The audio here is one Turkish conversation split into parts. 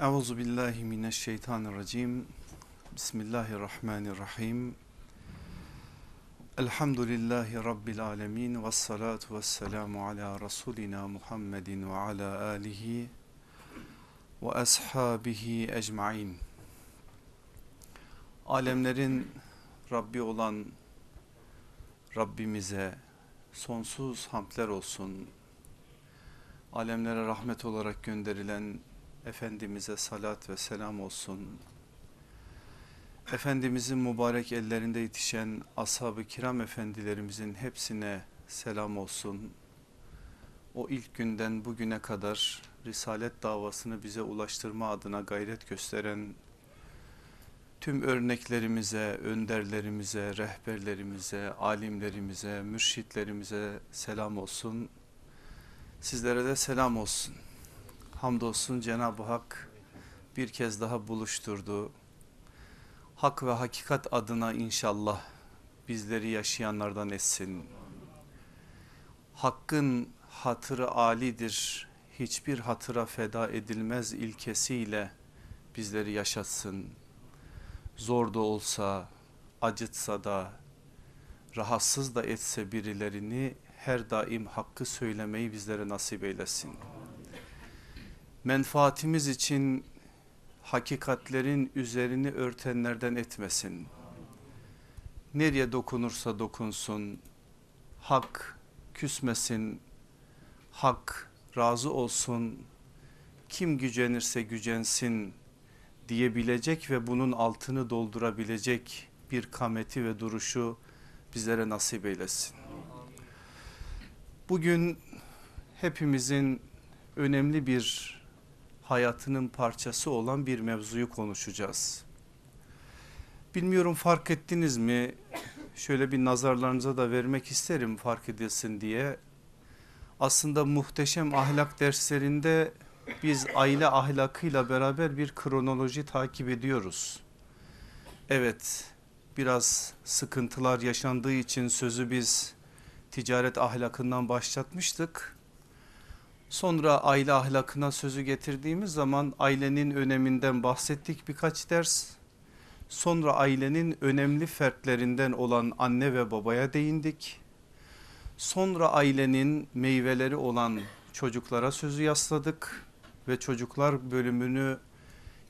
Euzu billahi mineşşeytanirracim. Bismillahirrahmanirrahim. Elhamdülillahi rabbil alamin ve salatu vesselamu ala rasulina Muhammedin ve ala alihi ve ashabihi ecmaîn. Alemlerin Rabbi olan Rabbimize sonsuz hamdler olsun. Alemlere rahmet olarak gönderilen Efendimiz'e salat ve selam olsun. Efendimizin mübarek ellerinde yetişen ashab-ı kiram efendilerimizin hepsine selam olsun. O ilk günden bugüne kadar Risalet davasını bize ulaştırma adına gayret gösteren tüm örneklerimize, önderlerimize, rehberlerimize, alimlerimize, mürşitlerimize selam olsun. Sizlere de selam olsun. Hamdolsun Cenab-ı Hak bir kez daha buluşturdu. Hak ve hakikat adına inşallah bizleri yaşayanlardan etsin. Hakkın hatırı alidir, hiçbir hatıra feda edilmez ilkesiyle bizleri yaşatsın. Zor da olsa, acıtsa da, rahatsız da etse birilerini her daim hakkı söylemeyi bizlere nasip eylesin menfaatimiz için hakikatlerin üzerini örtenlerden etmesin. Nereye dokunursa dokunsun, hak küsmesin, hak razı olsun, kim gücenirse gücensin diyebilecek ve bunun altını doldurabilecek bir kameti ve duruşu bizlere nasip eylesin. Bugün hepimizin önemli bir hayatının parçası olan bir mevzuyu konuşacağız. Bilmiyorum fark ettiniz mi? Şöyle bir nazarlarınıza da vermek isterim fark edilsin diye. Aslında muhteşem ahlak derslerinde biz aile ahlakıyla beraber bir kronoloji takip ediyoruz. Evet biraz sıkıntılar yaşandığı için sözü biz ticaret ahlakından başlatmıştık. Sonra aile ahlakına sözü getirdiğimiz zaman ailenin öneminden bahsettik birkaç ders. Sonra ailenin önemli fertlerinden olan anne ve babaya değindik. Sonra ailenin meyveleri olan çocuklara sözü yasladık ve çocuklar bölümünü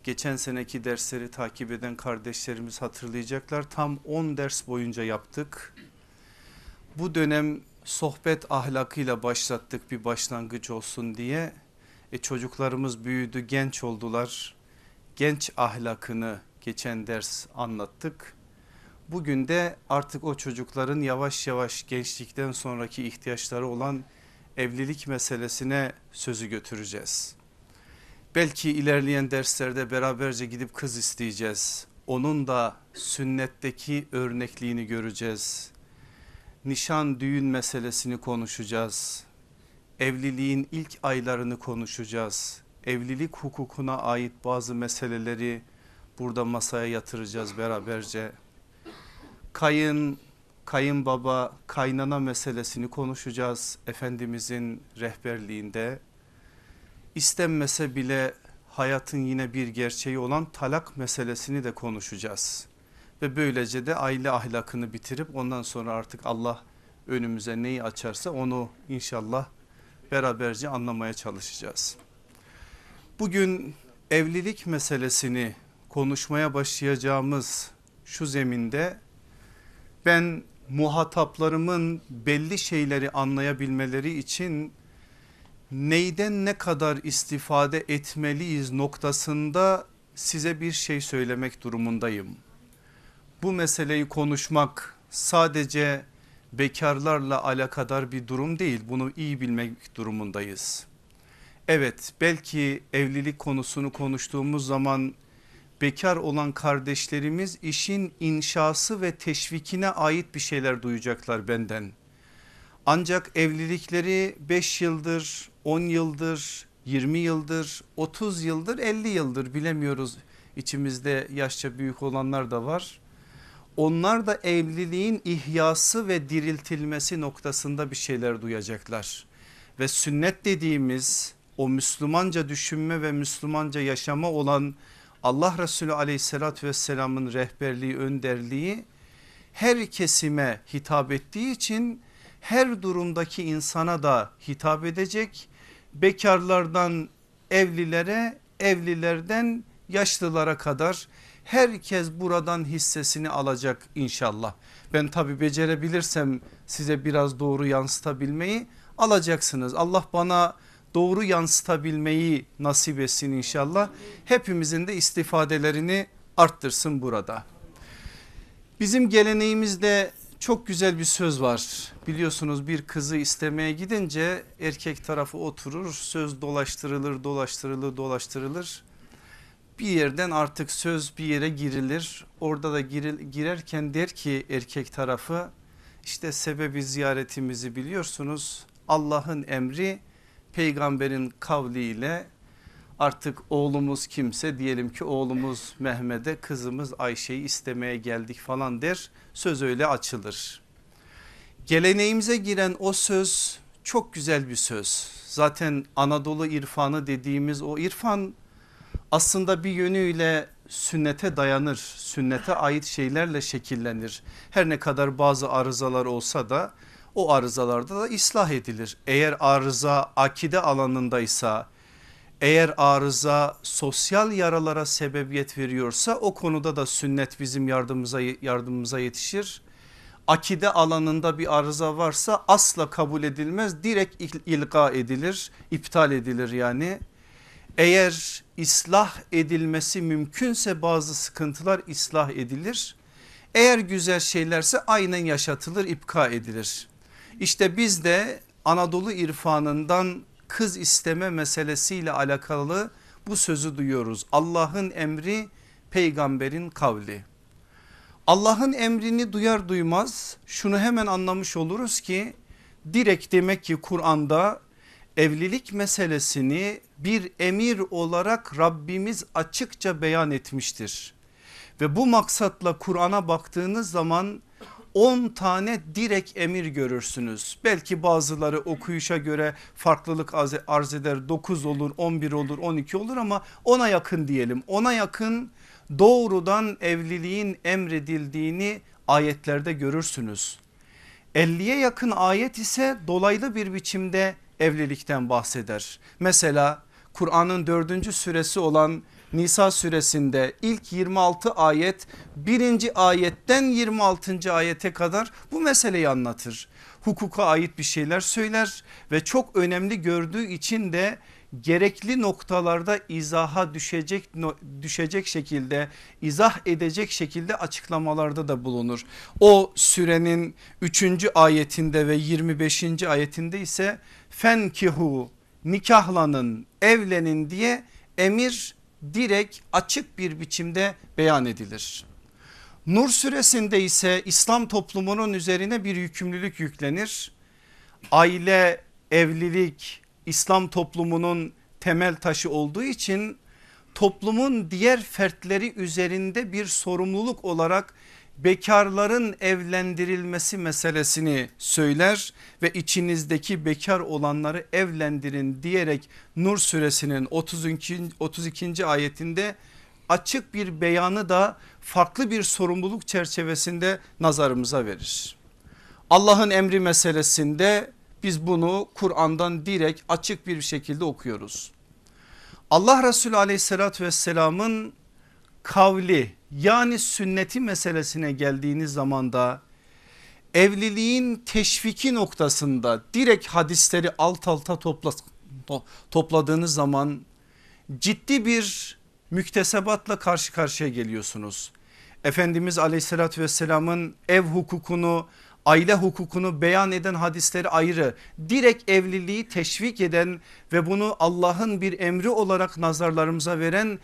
geçen seneki dersleri takip eden kardeşlerimiz hatırlayacaklar. Tam 10 ders boyunca yaptık. Bu dönem sohbet ahlakıyla başlattık bir başlangıç olsun diye. E çocuklarımız büyüdü genç oldular. Genç ahlakını geçen ders anlattık. Bugün de artık o çocukların yavaş yavaş gençlikten sonraki ihtiyaçları olan evlilik meselesine sözü götüreceğiz. Belki ilerleyen derslerde beraberce gidip kız isteyeceğiz. Onun da sünnetteki örnekliğini göreceğiz nişan düğün meselesini konuşacağız. Evliliğin ilk aylarını konuşacağız. Evlilik hukukuna ait bazı meseleleri burada masaya yatıracağız beraberce. Kayın, kayınbaba, kaynana meselesini konuşacağız Efendimizin rehberliğinde. İstenmese bile hayatın yine bir gerçeği olan talak meselesini de konuşacağız ve böylece de aile ahlakını bitirip ondan sonra artık Allah önümüze neyi açarsa onu inşallah beraberce anlamaya çalışacağız. Bugün evlilik meselesini konuşmaya başlayacağımız şu zeminde ben muhataplarımın belli şeyleri anlayabilmeleri için neyden ne kadar istifade etmeliyiz noktasında size bir şey söylemek durumundayım bu meseleyi konuşmak sadece bekarlarla alakadar bir durum değil bunu iyi bilmek durumundayız. Evet belki evlilik konusunu konuştuğumuz zaman bekar olan kardeşlerimiz işin inşası ve teşvikine ait bir şeyler duyacaklar benden. Ancak evlilikleri 5 yıldır, 10 yıldır, 20 yıldır, 30 yıldır, 50 yıldır bilemiyoruz. İçimizde yaşça büyük olanlar da var onlar da evliliğin ihyası ve diriltilmesi noktasında bir şeyler duyacaklar. Ve sünnet dediğimiz o Müslümanca düşünme ve Müslümanca yaşama olan Allah Resulü aleyhissalatü vesselamın rehberliği önderliği her kesime hitap ettiği için her durumdaki insana da hitap edecek. Bekarlardan evlilere evlilerden yaşlılara kadar herkes buradan hissesini alacak inşallah. Ben tabi becerebilirsem size biraz doğru yansıtabilmeyi alacaksınız. Allah bana doğru yansıtabilmeyi nasip etsin inşallah. Hepimizin de istifadelerini arttırsın burada. Bizim geleneğimizde çok güzel bir söz var. Biliyorsunuz bir kızı istemeye gidince erkek tarafı oturur söz dolaştırılır dolaştırılır dolaştırılır. Bir yerden artık söz bir yere girilir. Orada da giril, girerken der ki erkek tarafı işte sebebi ziyaretimizi biliyorsunuz. Allah'ın emri peygamberin kavliyle artık oğlumuz kimse diyelim ki oğlumuz Mehmet'e kızımız Ayşe'yi istemeye geldik falan der söz öyle açılır. Geleneğimize giren o söz çok güzel bir söz. Zaten Anadolu irfanı dediğimiz o irfan aslında bir yönüyle sünnete dayanır. Sünnete ait şeylerle şekillenir. Her ne kadar bazı arızalar olsa da o arızalarda da ıslah edilir. Eğer arıza akide alanındaysa eğer arıza sosyal yaralara sebebiyet veriyorsa o konuda da sünnet bizim yardımımıza, yardımımıza yetişir. Akide alanında bir arıza varsa asla kabul edilmez direkt ilga edilir iptal edilir yani. Eğer ıslah edilmesi mümkünse bazı sıkıntılar ıslah edilir. Eğer güzel şeylerse aynen yaşatılır ipka edilir. İşte biz de Anadolu irfanından kız isteme meselesiyle alakalı bu sözü duyuyoruz. Allah'ın emri peygamberin kavli. Allah'ın emrini duyar duymaz şunu hemen anlamış oluruz ki direkt demek ki Kur'an'da evlilik meselesini bir emir olarak Rabbimiz açıkça beyan etmiştir. Ve bu maksatla Kur'an'a baktığınız zaman 10 tane direkt emir görürsünüz. Belki bazıları okuyuşa göre farklılık arz eder 9 olur 11 olur 12 olur ama ona yakın diyelim. Ona yakın doğrudan evliliğin emredildiğini ayetlerde görürsünüz. 50'ye yakın ayet ise dolaylı bir biçimde evlilikten bahseder. Mesela Kur'an'ın dördüncü süresi olan Nisa suresinde ilk 26 ayet birinci ayetten 26. ayete kadar bu meseleyi anlatır. Hukuka ait bir şeyler söyler ve çok önemli gördüğü için de gerekli noktalarda izaha düşecek düşecek şekilde izah edecek şekilde açıklamalarda da bulunur. O sürenin 3. ayetinde ve 25. ayetinde ise fenkihu nikahlanın evlenin diye emir direkt açık bir biçimde beyan edilir. Nur suresinde ise İslam toplumunun üzerine bir yükümlülük yüklenir. Aile, evlilik İslam toplumunun temel taşı olduğu için toplumun diğer fertleri üzerinde bir sorumluluk olarak bekarların evlendirilmesi meselesini söyler ve içinizdeki bekar olanları evlendirin diyerek Nur suresinin 32. 32. ayetinde açık bir beyanı da farklı bir sorumluluk çerçevesinde nazarımıza verir. Allah'ın emri meselesinde biz bunu Kur'an'dan direkt açık bir şekilde okuyoruz. Allah Resulü aleyhissalatü vesselamın kavli yani sünneti meselesine geldiğiniz zaman da evliliğin teşviki noktasında direkt hadisleri alt alta topla, topladığınız zaman ciddi bir müktesebatla karşı karşıya geliyorsunuz. Efendimiz aleyhissalatü vesselamın ev hukukunu aile hukukunu beyan eden hadisleri ayrı direkt evliliği teşvik eden ve bunu Allah'ın bir emri olarak nazarlarımıza veren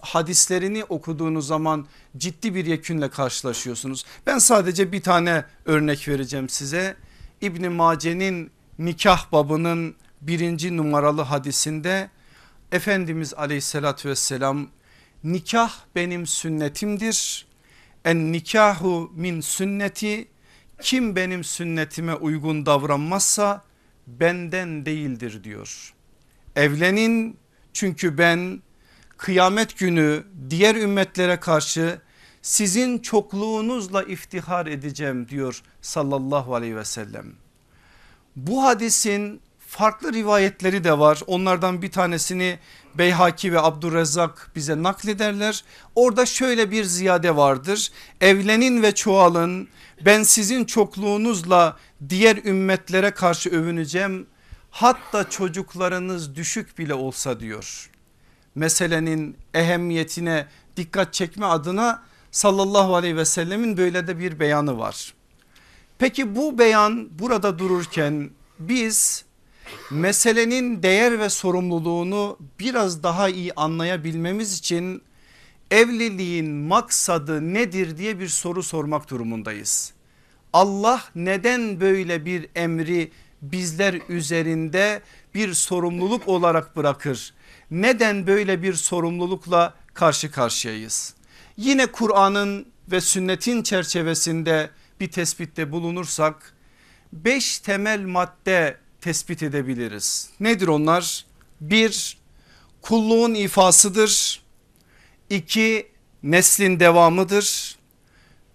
hadislerini okuduğunuz zaman ciddi bir yekünle karşılaşıyorsunuz. Ben sadece bir tane örnek vereceğim size. İbni Mace'nin nikah babının birinci numaralı hadisinde Efendimiz aleyhissalatü vesselam nikah benim sünnetimdir. En nikahu min sünneti kim benim sünnetime uygun davranmazsa benden değildir diyor. evlenin çünkü ben kıyamet günü diğer ümmetlere karşı sizin çokluğunuzla iftihar edeceğim diyor sallallahu aleyhi ve sellem. Bu hadisin farklı rivayetleri de var. Onlardan bir tanesini Beyhaki ve Abdurrezzak bize naklederler. Orada şöyle bir ziyade vardır. Evlenin ve çoğalın ben sizin çokluğunuzla diğer ümmetlere karşı övüneceğim. Hatta çocuklarınız düşük bile olsa diyor. Meselenin ehemmiyetine dikkat çekme adına sallallahu aleyhi ve sellemin böyle de bir beyanı var. Peki bu beyan burada dururken biz meselenin değer ve sorumluluğunu biraz daha iyi anlayabilmemiz için evliliğin maksadı nedir diye bir soru sormak durumundayız. Allah neden böyle bir emri bizler üzerinde bir sorumluluk olarak bırakır? Neden böyle bir sorumlulukla karşı karşıyayız? Yine Kur'an'ın ve sünnetin çerçevesinde bir tespitte bulunursak beş temel madde tespit edebiliriz. Nedir onlar? Bir kulluğun ifasıdır. İki neslin devamıdır.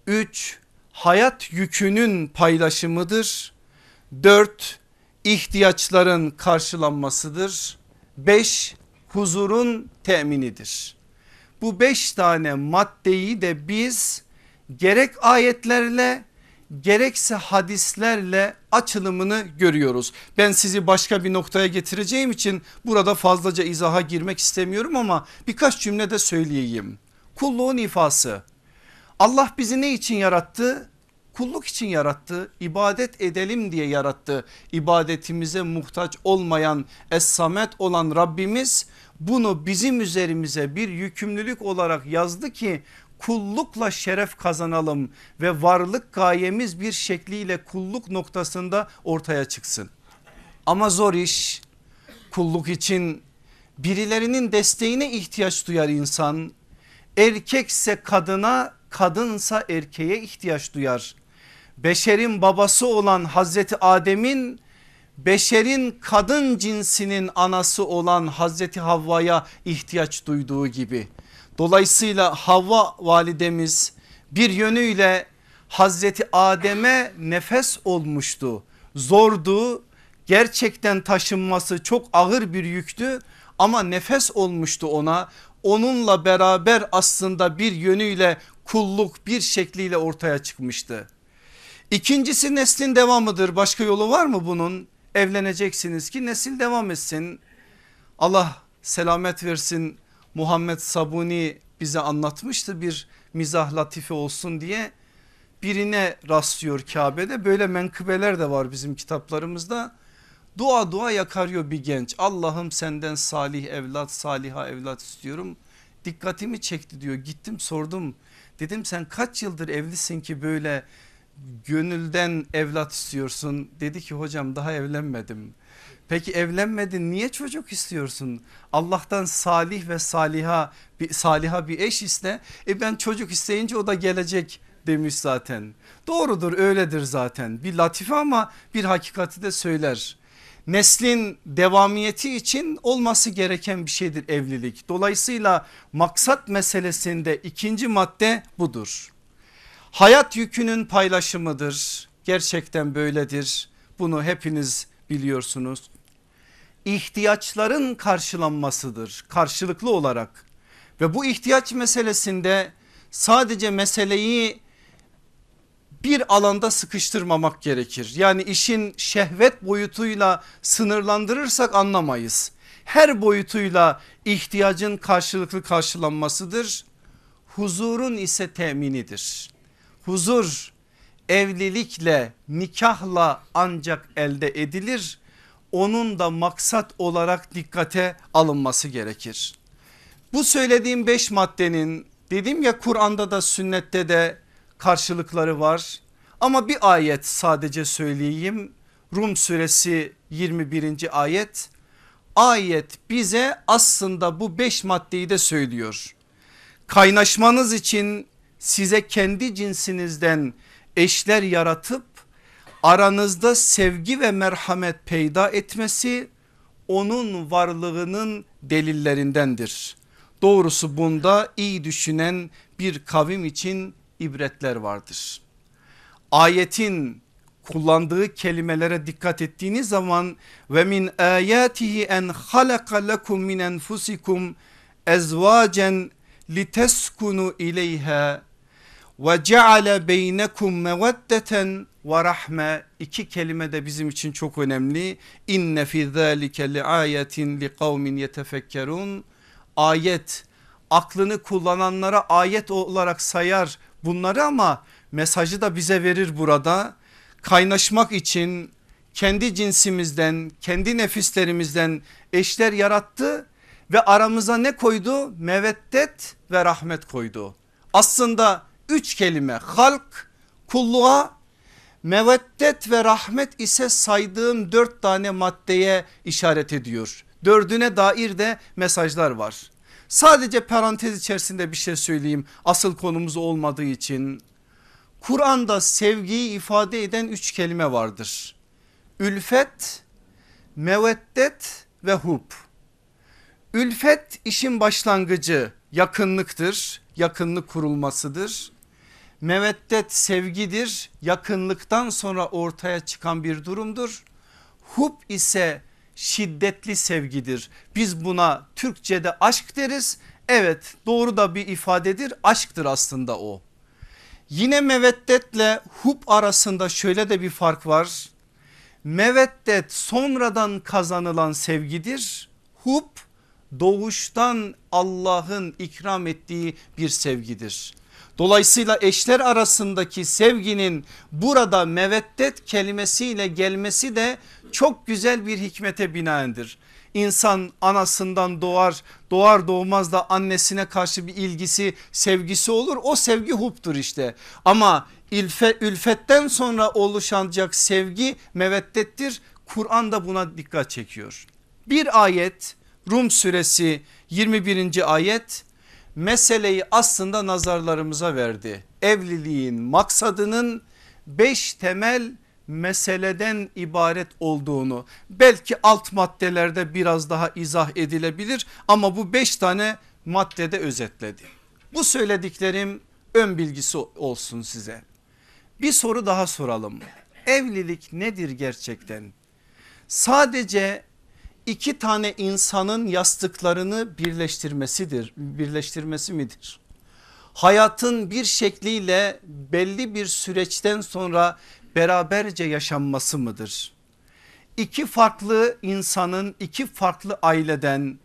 Üç hayat yükünün paylaşımıdır. Dört ihtiyaçların karşılanmasıdır. Beş huzurun teminidir. Bu beş tane maddeyi de biz gerek ayetlerle gerekse hadislerle açılımını görüyoruz. Ben sizi başka bir noktaya getireceğim için burada fazlaca izaha girmek istemiyorum ama birkaç cümle de söyleyeyim. Kulluğun ifası. Allah bizi ne için yarattı? Kulluk için yarattı, ibadet edelim diye yarattı. İbadetimize muhtaç olmayan Es-Samet olan Rabbimiz bunu bizim üzerimize bir yükümlülük olarak yazdı ki kullukla şeref kazanalım ve varlık gayemiz bir şekliyle kulluk noktasında ortaya çıksın. Ama zor iş kulluk için birilerinin desteğine ihtiyaç duyar insan. Erkekse kadına kadınsa erkeğe ihtiyaç duyar. Beşerin babası olan Hazreti Adem'in beşerin kadın cinsinin anası olan Hazreti Havva'ya ihtiyaç duyduğu gibi Dolayısıyla Havva validemiz bir yönüyle Hazreti Adem'e nefes olmuştu. Zordu gerçekten taşınması çok ağır bir yüktü ama nefes olmuştu ona. Onunla beraber aslında bir yönüyle kulluk bir şekliyle ortaya çıkmıştı. İkincisi neslin devamıdır. Başka yolu var mı bunun? Evleneceksiniz ki nesil devam etsin. Allah selamet versin. Muhammed Sabuni bize anlatmıştı bir mizah latife olsun diye. Birine rastlıyor Kabe'de. Böyle menkıbeler de var bizim kitaplarımızda. Dua dua yakarıyor bir genç. Allah'ım senden salih evlat saliha evlat istiyorum. Dikkatimi çekti diyor. Gittim sordum. Dedim sen kaç yıldır evlisin ki böyle gönülden evlat istiyorsun dedi ki hocam daha evlenmedim Peki evlenmedin niye çocuk istiyorsun? Allah'tan salih ve saliha bir, saliha bir eş iste. E ben çocuk isteyince o da gelecek demiş zaten. Doğrudur öyledir zaten bir latife ama bir hakikati de söyler. Neslin devamiyeti için olması gereken bir şeydir evlilik. Dolayısıyla maksat meselesinde ikinci madde budur. Hayat yükünün paylaşımıdır. Gerçekten böyledir. Bunu hepiniz biliyorsunuz ihtiyaçların karşılanmasıdır karşılıklı olarak ve bu ihtiyaç meselesinde sadece meseleyi bir alanda sıkıştırmamak gerekir. Yani işin şehvet boyutuyla sınırlandırırsak anlamayız. Her boyutuyla ihtiyacın karşılıklı karşılanmasıdır. Huzurun ise teminidir. Huzur evlilikle nikahla ancak elde edilir onun da maksat olarak dikkate alınması gerekir. Bu söylediğim beş maddenin dedim ya Kur'an'da da sünnette de karşılıkları var. Ama bir ayet sadece söyleyeyim. Rum suresi 21. ayet. Ayet bize aslında bu beş maddeyi de söylüyor. Kaynaşmanız için size kendi cinsinizden eşler yaratıp aranızda sevgi ve merhamet peyda etmesi onun varlığının delillerindendir. Doğrusu bunda iyi düşünen bir kavim için ibretler vardır. Ayetin kullandığı kelimelere dikkat ettiğiniz zaman ve min ayatihi en halaka lekum min enfusikum ezvacen liteskunu ileyha ve ceale beynekum meveddeten ve rahme iki kelime de bizim için çok önemli. İnne fi zalike li ayetin li kavmin yetefekkerun. Ayet aklını kullananlara ayet olarak sayar bunları ama mesajı da bize verir burada. Kaynaşmak için kendi cinsimizden kendi nefislerimizden eşler yarattı ve aramıza ne koydu? Meveddet ve rahmet koydu. Aslında üç kelime halk, kulluğa, meveddet ve rahmet ise saydığım dört tane maddeye işaret ediyor. Dördüne dair de mesajlar var. Sadece parantez içerisinde bir şey söyleyeyim asıl konumuz olmadığı için. Kur'an'da sevgiyi ifade eden üç kelime vardır. Ülfet, meveddet ve hub. Ülfet işin başlangıcı yakınlıktır, yakınlık kurulmasıdır. Meveddet sevgidir, yakınlıktan sonra ortaya çıkan bir durumdur. Hub ise şiddetli sevgidir. Biz buna Türkçe'de aşk deriz. Evet doğru da bir ifadedir aşktır aslında o. Yine meveddetle hub arasında şöyle de bir fark var. Meveddet sonradan kazanılan sevgidir. Hub doğuştan Allah'ın ikram ettiği bir sevgidir. Dolayısıyla eşler arasındaki sevginin burada meveddet kelimesiyle gelmesi de çok güzel bir hikmete binaendir. İnsan anasından doğar doğar doğmaz da annesine karşı bir ilgisi sevgisi olur o sevgi huptur işte ama ilfe, ülfetten sonra oluşacak sevgi meveddettir Kur'an da buna dikkat çekiyor. Bir ayet Rum suresi 21. ayet meseleyi aslında nazarlarımıza verdi. Evliliğin maksadının beş temel meseleden ibaret olduğunu belki alt maddelerde biraz daha izah edilebilir ama bu beş tane maddede özetledi. Bu söylediklerim ön bilgisi olsun size. Bir soru daha soralım. Evlilik nedir gerçekten? Sadece iki tane insanın yastıklarını birleştirmesidir, birleştirmesi midir? Hayatın bir şekliyle belli bir süreçten sonra beraberce yaşanması mıdır? İki farklı insanın iki farklı aileden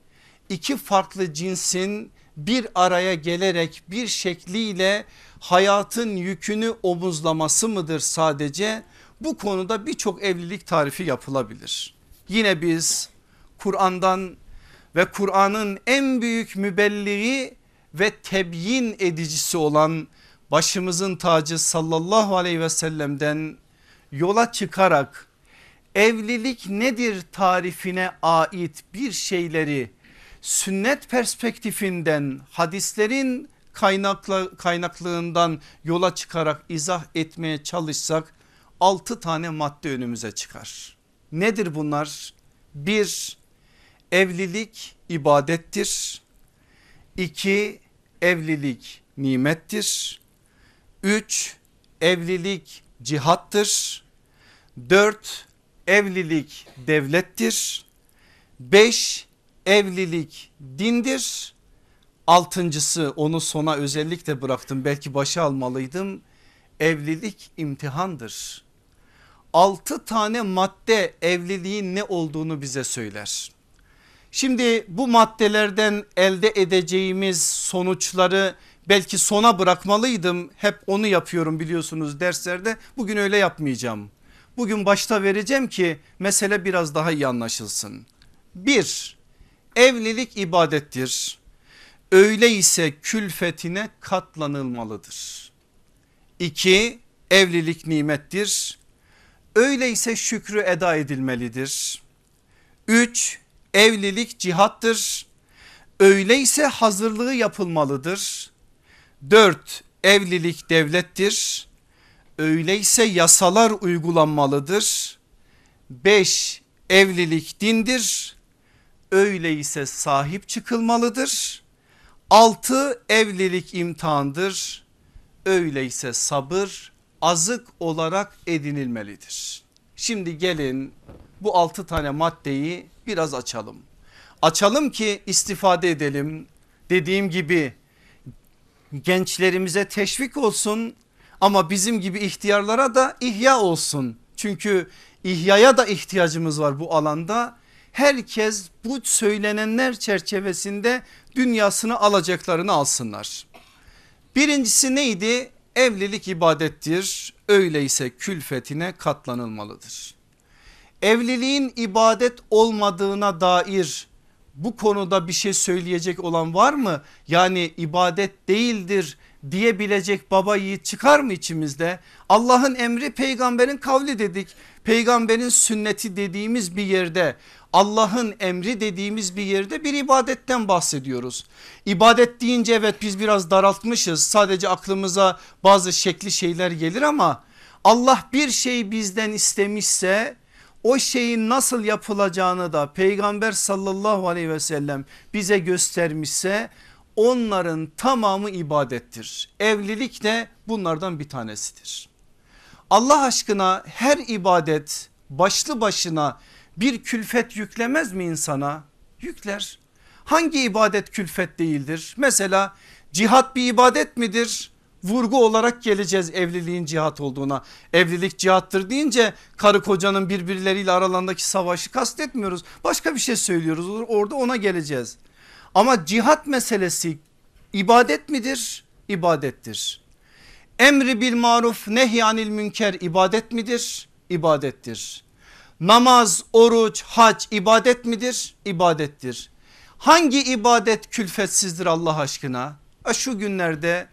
iki farklı cinsin bir araya gelerek bir şekliyle hayatın yükünü omuzlaması mıdır sadece? Bu konuda birçok evlilik tarifi yapılabilir. Yine biz Kur'an'dan ve Kur'an'ın en büyük mübelliği ve tebyin edicisi olan başımızın tacı sallallahu aleyhi ve sellem'den yola çıkarak evlilik nedir tarifine ait bir şeyleri sünnet perspektifinden hadislerin kaynaklı, kaynaklığından yola çıkarak izah etmeye çalışsak 6 tane madde önümüze çıkar. Nedir bunlar? Bir evlilik ibadettir. İki evlilik nimettir. Üç evlilik cihattır. Dört evlilik devlettir. Beş evlilik dindir. Altıncısı onu sona özellikle bıraktım belki başa almalıydım. Evlilik imtihandır. Altı tane madde evliliğin ne olduğunu bize söyler. Şimdi bu maddelerden elde edeceğimiz sonuçları belki sona bırakmalıydım. Hep onu yapıyorum biliyorsunuz derslerde. Bugün öyle yapmayacağım. Bugün başta vereceğim ki mesele biraz daha iyi anlaşılsın. Bir, evlilik ibadettir. Öyleyse külfetine katlanılmalıdır. İki, evlilik nimettir. Öyleyse şükrü eda edilmelidir. Üç, evlilik cihattır. Öyleyse hazırlığı yapılmalıdır. Dört evlilik devlettir. Öyleyse yasalar uygulanmalıdır. Beş evlilik dindir. öyleyse sahip çıkılmalıdır. Altı evlilik imtihandır. Öyleyse sabır azık olarak edinilmelidir. Şimdi gelin bu altı tane maddeyi biraz açalım. Açalım ki istifade edelim. Dediğim gibi gençlerimize teşvik olsun ama bizim gibi ihtiyarlara da ihya olsun. Çünkü ihyaya da ihtiyacımız var bu alanda. Herkes bu söylenenler çerçevesinde dünyasını alacaklarını alsınlar. Birincisi neydi? Evlilik ibadettir. Öyleyse külfetine katlanılmalıdır. Evliliğin ibadet olmadığına dair bu konuda bir şey söyleyecek olan var mı? Yani ibadet değildir diyebilecek baba yiğit çıkar mı içimizde? Allah'ın emri peygamberin kavli dedik. Peygamberin sünneti dediğimiz bir yerde Allah'ın emri dediğimiz bir yerde bir ibadetten bahsediyoruz. İbadet deyince evet biz biraz daraltmışız sadece aklımıza bazı şekli şeyler gelir ama Allah bir şey bizden istemişse o şeyin nasıl yapılacağını da peygamber sallallahu aleyhi ve sellem bize göstermişse onların tamamı ibadettir. Evlilik de bunlardan bir tanesidir. Allah aşkına her ibadet başlı başına bir külfet yüklemez mi insana? Yükler. Hangi ibadet külfet değildir? Mesela cihat bir ibadet midir? Vurgu olarak geleceğiz evliliğin cihat olduğuna. Evlilik cihattır deyince karı kocanın birbirleriyle aralarındaki savaşı kastetmiyoruz. Başka bir şey söylüyoruz orada ona geleceğiz. Ama cihat meselesi ibadet midir? İbadettir. Emri bil maruf nehyanil münker ibadet midir? İbadettir. Namaz, oruç, hac ibadet midir? İbadettir. Hangi ibadet külfetsizdir Allah aşkına? Şu günlerde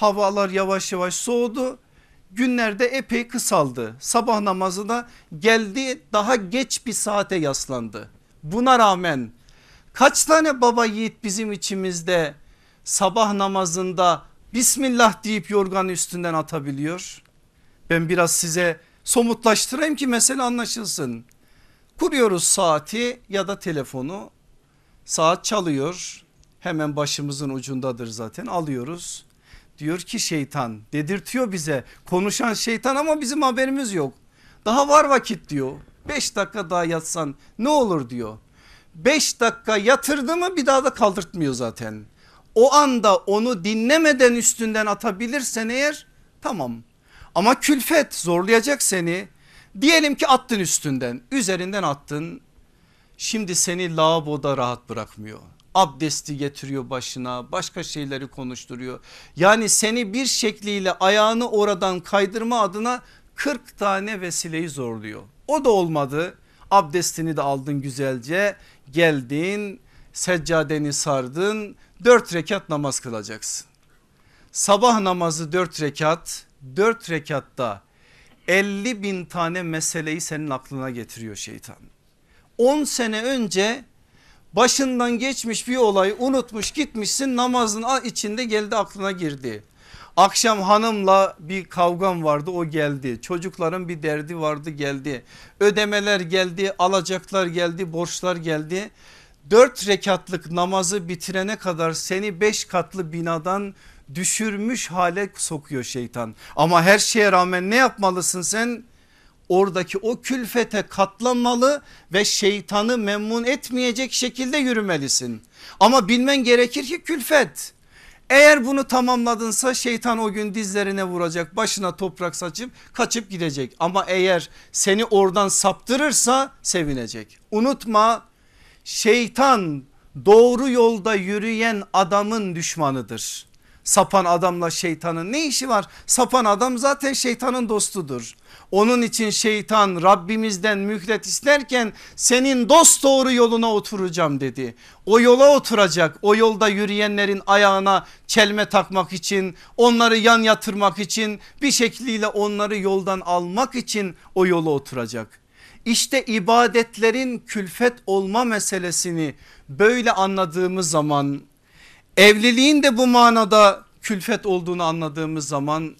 havalar yavaş yavaş soğudu. Günlerde epey kısaldı. Sabah namazı da geldi daha geç bir saate yaslandı. Buna rağmen kaç tane baba yiğit bizim içimizde sabah namazında Bismillah deyip yorgan üstünden atabiliyor. Ben biraz size somutlaştırayım ki mesele anlaşılsın. Kuruyoruz saati ya da telefonu saat çalıyor hemen başımızın ucundadır zaten alıyoruz. Diyor ki şeytan dedirtiyor bize konuşan şeytan ama bizim haberimiz yok. Daha var vakit diyor 5 dakika daha yatsan ne olur diyor. 5 dakika yatırdı mı bir daha da kaldırtmıyor zaten. O anda onu dinlemeden üstünden atabilirsen eğer tamam ama külfet zorlayacak seni. Diyelim ki attın üstünden üzerinden attın. Şimdi seni lavaboda rahat bırakmıyor. Abdesti getiriyor başına başka şeyleri konuşturuyor. Yani seni bir şekliyle ayağını oradan kaydırma adına 40 tane vesileyi zorluyor. O da olmadı. Abdestini de aldın güzelce geldin seccadeni sardın 4 rekat namaz kılacaksın. Sabah namazı 4 rekat 4 rekatta 50 bin tane meseleyi senin aklına getiriyor şeytan. 10 sene önce başından geçmiş bir olay unutmuş gitmişsin namazın içinde geldi aklına girdi. Akşam hanımla bir kavgam vardı o geldi. Çocukların bir derdi vardı geldi. Ödemeler geldi, alacaklar geldi, borçlar geldi. Dört rekatlık namazı bitirene kadar seni beş katlı binadan düşürmüş hale sokuyor şeytan. Ama her şeye rağmen ne yapmalısın sen? Oradaki o külfete katlanmalı ve şeytanı memnun etmeyecek şekilde yürümelisin. Ama bilmen gerekir ki külfet. Eğer bunu tamamladınsa şeytan o gün dizlerine vuracak başına toprak saçıp kaçıp gidecek. Ama eğer seni oradan saptırırsa sevinecek. Unutma şeytan doğru yolda yürüyen adamın düşmanıdır. Sapan adamla şeytanın ne işi var? Sapan adam zaten şeytanın dostudur. Onun için şeytan Rabbimizden mühlet isterken senin dost doğru yoluna oturacağım dedi. O yola oturacak o yolda yürüyenlerin ayağına çelme takmak için onları yan yatırmak için bir şekliyle onları yoldan almak için o yola oturacak. İşte ibadetlerin külfet olma meselesini böyle anladığımız zaman evliliğin de bu manada külfet olduğunu anladığımız zaman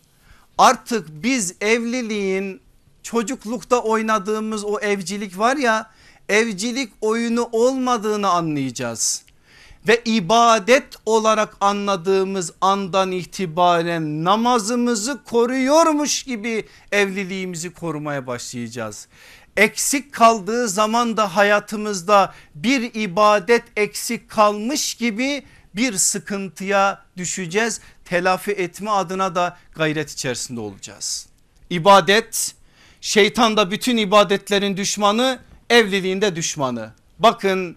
artık biz evliliğin çocuklukta oynadığımız o evcilik var ya evcilik oyunu olmadığını anlayacağız. Ve ibadet olarak anladığımız andan itibaren namazımızı koruyormuş gibi evliliğimizi korumaya başlayacağız. Eksik kaldığı zaman da hayatımızda bir ibadet eksik kalmış gibi bir sıkıntıya düşeceğiz. Telafi etme adına da gayret içerisinde olacağız. İbadet şeytan da bütün ibadetlerin düşmanı evliliğinde düşmanı. Bakın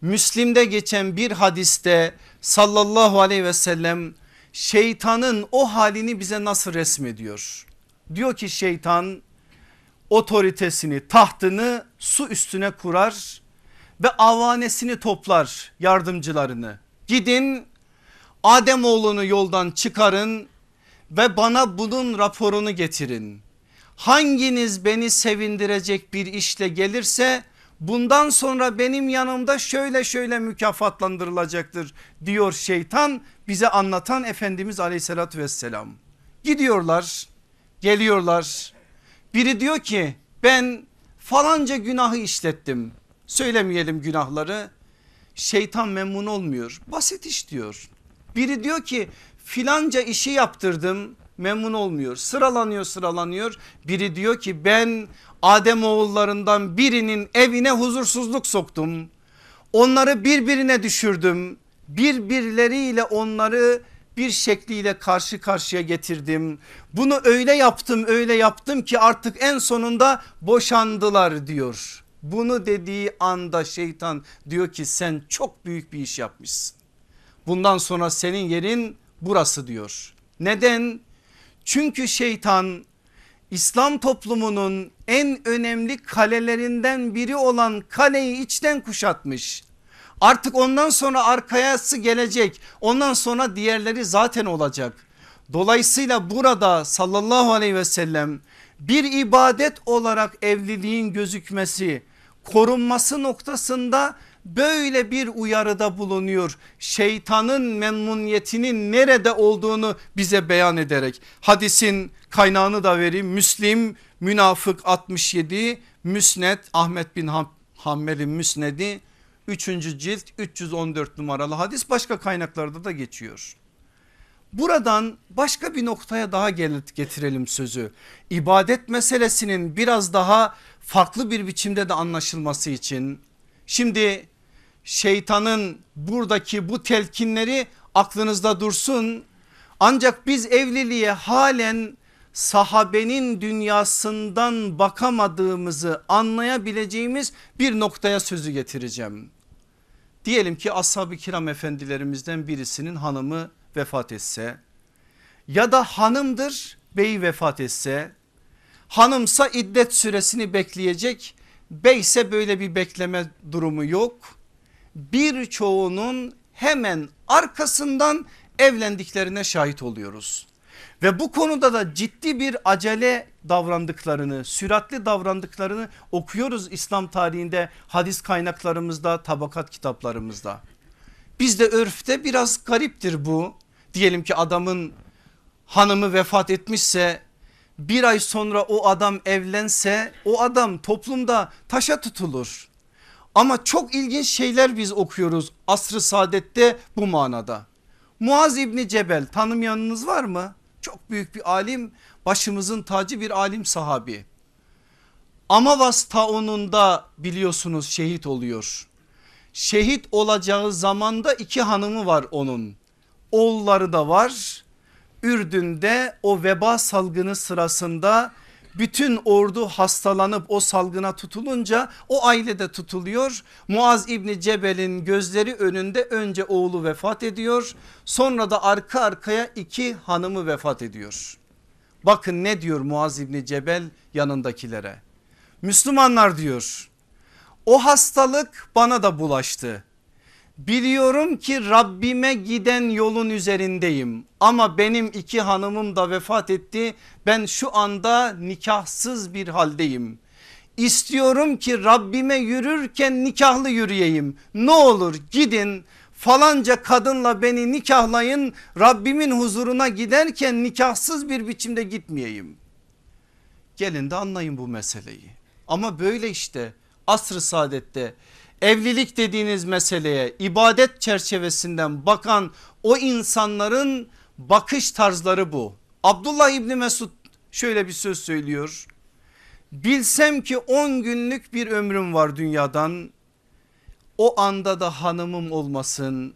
Müslim'de geçen bir hadiste sallallahu aleyhi ve sellem şeytanın o halini bize nasıl resmediyor? Diyor ki şeytan otoritesini tahtını su üstüne kurar ve avanesini toplar yardımcılarını. Gidin Adem oğlunu yoldan çıkarın ve bana bunun raporunu getirin. Hanginiz beni sevindirecek bir işle gelirse bundan sonra benim yanımda şöyle şöyle mükafatlandırılacaktır diyor şeytan bize anlatan Efendimiz aleyhissalatü vesselam. Gidiyorlar geliyorlar biri diyor ki ben falanca günahı işlettim söylemeyelim günahları şeytan memnun olmuyor basit iş diyor. Biri diyor ki filanca işi yaptırdım memnun olmuyor sıralanıyor sıralanıyor biri diyor ki ben Adem oğullarından birinin evine huzursuzluk soktum onları birbirine düşürdüm birbirleriyle onları bir şekliyle karşı karşıya getirdim. Bunu öyle yaptım öyle yaptım ki artık en sonunda boşandılar diyor. Bunu dediği anda şeytan diyor ki sen çok büyük bir iş yapmışsın. Bundan sonra senin yerin burası diyor. Neden? Çünkü şeytan İslam toplumunun en önemli kalelerinden biri olan kaleyi içten kuşatmış. Artık ondan sonra arkayası gelecek. Ondan sonra diğerleri zaten olacak. Dolayısıyla burada sallallahu aleyhi ve sellem bir ibadet olarak evliliğin gözükmesi korunması noktasında böyle bir uyarıda bulunuyor. Şeytanın memnuniyetinin nerede olduğunu bize beyan ederek hadisin kaynağını da vereyim. Müslim münafık 67 müsnet Ahmet bin Ham Hammel'in müsnedi 3. cilt 314 numaralı hadis başka kaynaklarda da geçiyor. Buradan başka bir noktaya daha getirelim sözü. İbadet meselesinin biraz daha farklı bir biçimde de anlaşılması için. Şimdi şeytanın buradaki bu telkinleri aklınızda dursun. Ancak biz evliliğe halen sahabenin dünyasından bakamadığımızı anlayabileceğimiz bir noktaya sözü getireceğim. Diyelim ki ashab-ı kiram efendilerimizden birisinin hanımı vefat etse ya da hanımdır bey vefat etse hanımsa iddet süresini bekleyecek bey ise böyle bir bekleme durumu yok. Birçoğunun hemen arkasından evlendiklerine şahit oluyoruz. Ve bu konuda da ciddi bir acele davrandıklarını, süratli davrandıklarını okuyoruz İslam tarihinde, hadis kaynaklarımızda, tabakat kitaplarımızda. Bizde örfte biraz gariptir bu. Diyelim ki adamın hanımı vefat etmişse bir ay sonra o adam evlense o adam toplumda taşa tutulur. Ama çok ilginç şeyler biz okuyoruz asrı saadette bu manada. Muaz İbni Cebel tanımayanınız var mı? Çok büyük bir alim başımızın tacı bir alim sahabi. Amavas taununda biliyorsunuz şehit oluyor. Şehit olacağı zamanda iki hanımı var onun. Oğulları da var. Ürdün'de o veba salgını sırasında bütün ordu hastalanıp o salgına tutulunca o ailede tutuluyor. Muaz İbni Cebel'in gözleri önünde önce oğlu vefat ediyor. Sonra da arka arkaya iki hanımı vefat ediyor. Bakın ne diyor Muaz İbni Cebel yanındakilere. Müslümanlar diyor o hastalık bana da bulaştı. Biliyorum ki Rabbime giden yolun üzerindeyim ama benim iki hanımım da vefat etti. Ben şu anda nikahsız bir haldeyim. İstiyorum ki Rabbime yürürken nikahlı yürüyeyim. Ne olur gidin falanca kadınla beni nikahlayın. Rabbimin huzuruna giderken nikahsız bir biçimde gitmeyeyim. Gelin de anlayın bu meseleyi. Ama böyle işte asr-ı saadette evlilik dediğiniz meseleye ibadet çerçevesinden bakan o insanların bakış tarzları bu. Abdullah İbni Mesud şöyle bir söz söylüyor. Bilsem ki 10 günlük bir ömrüm var dünyadan o anda da hanımım olmasın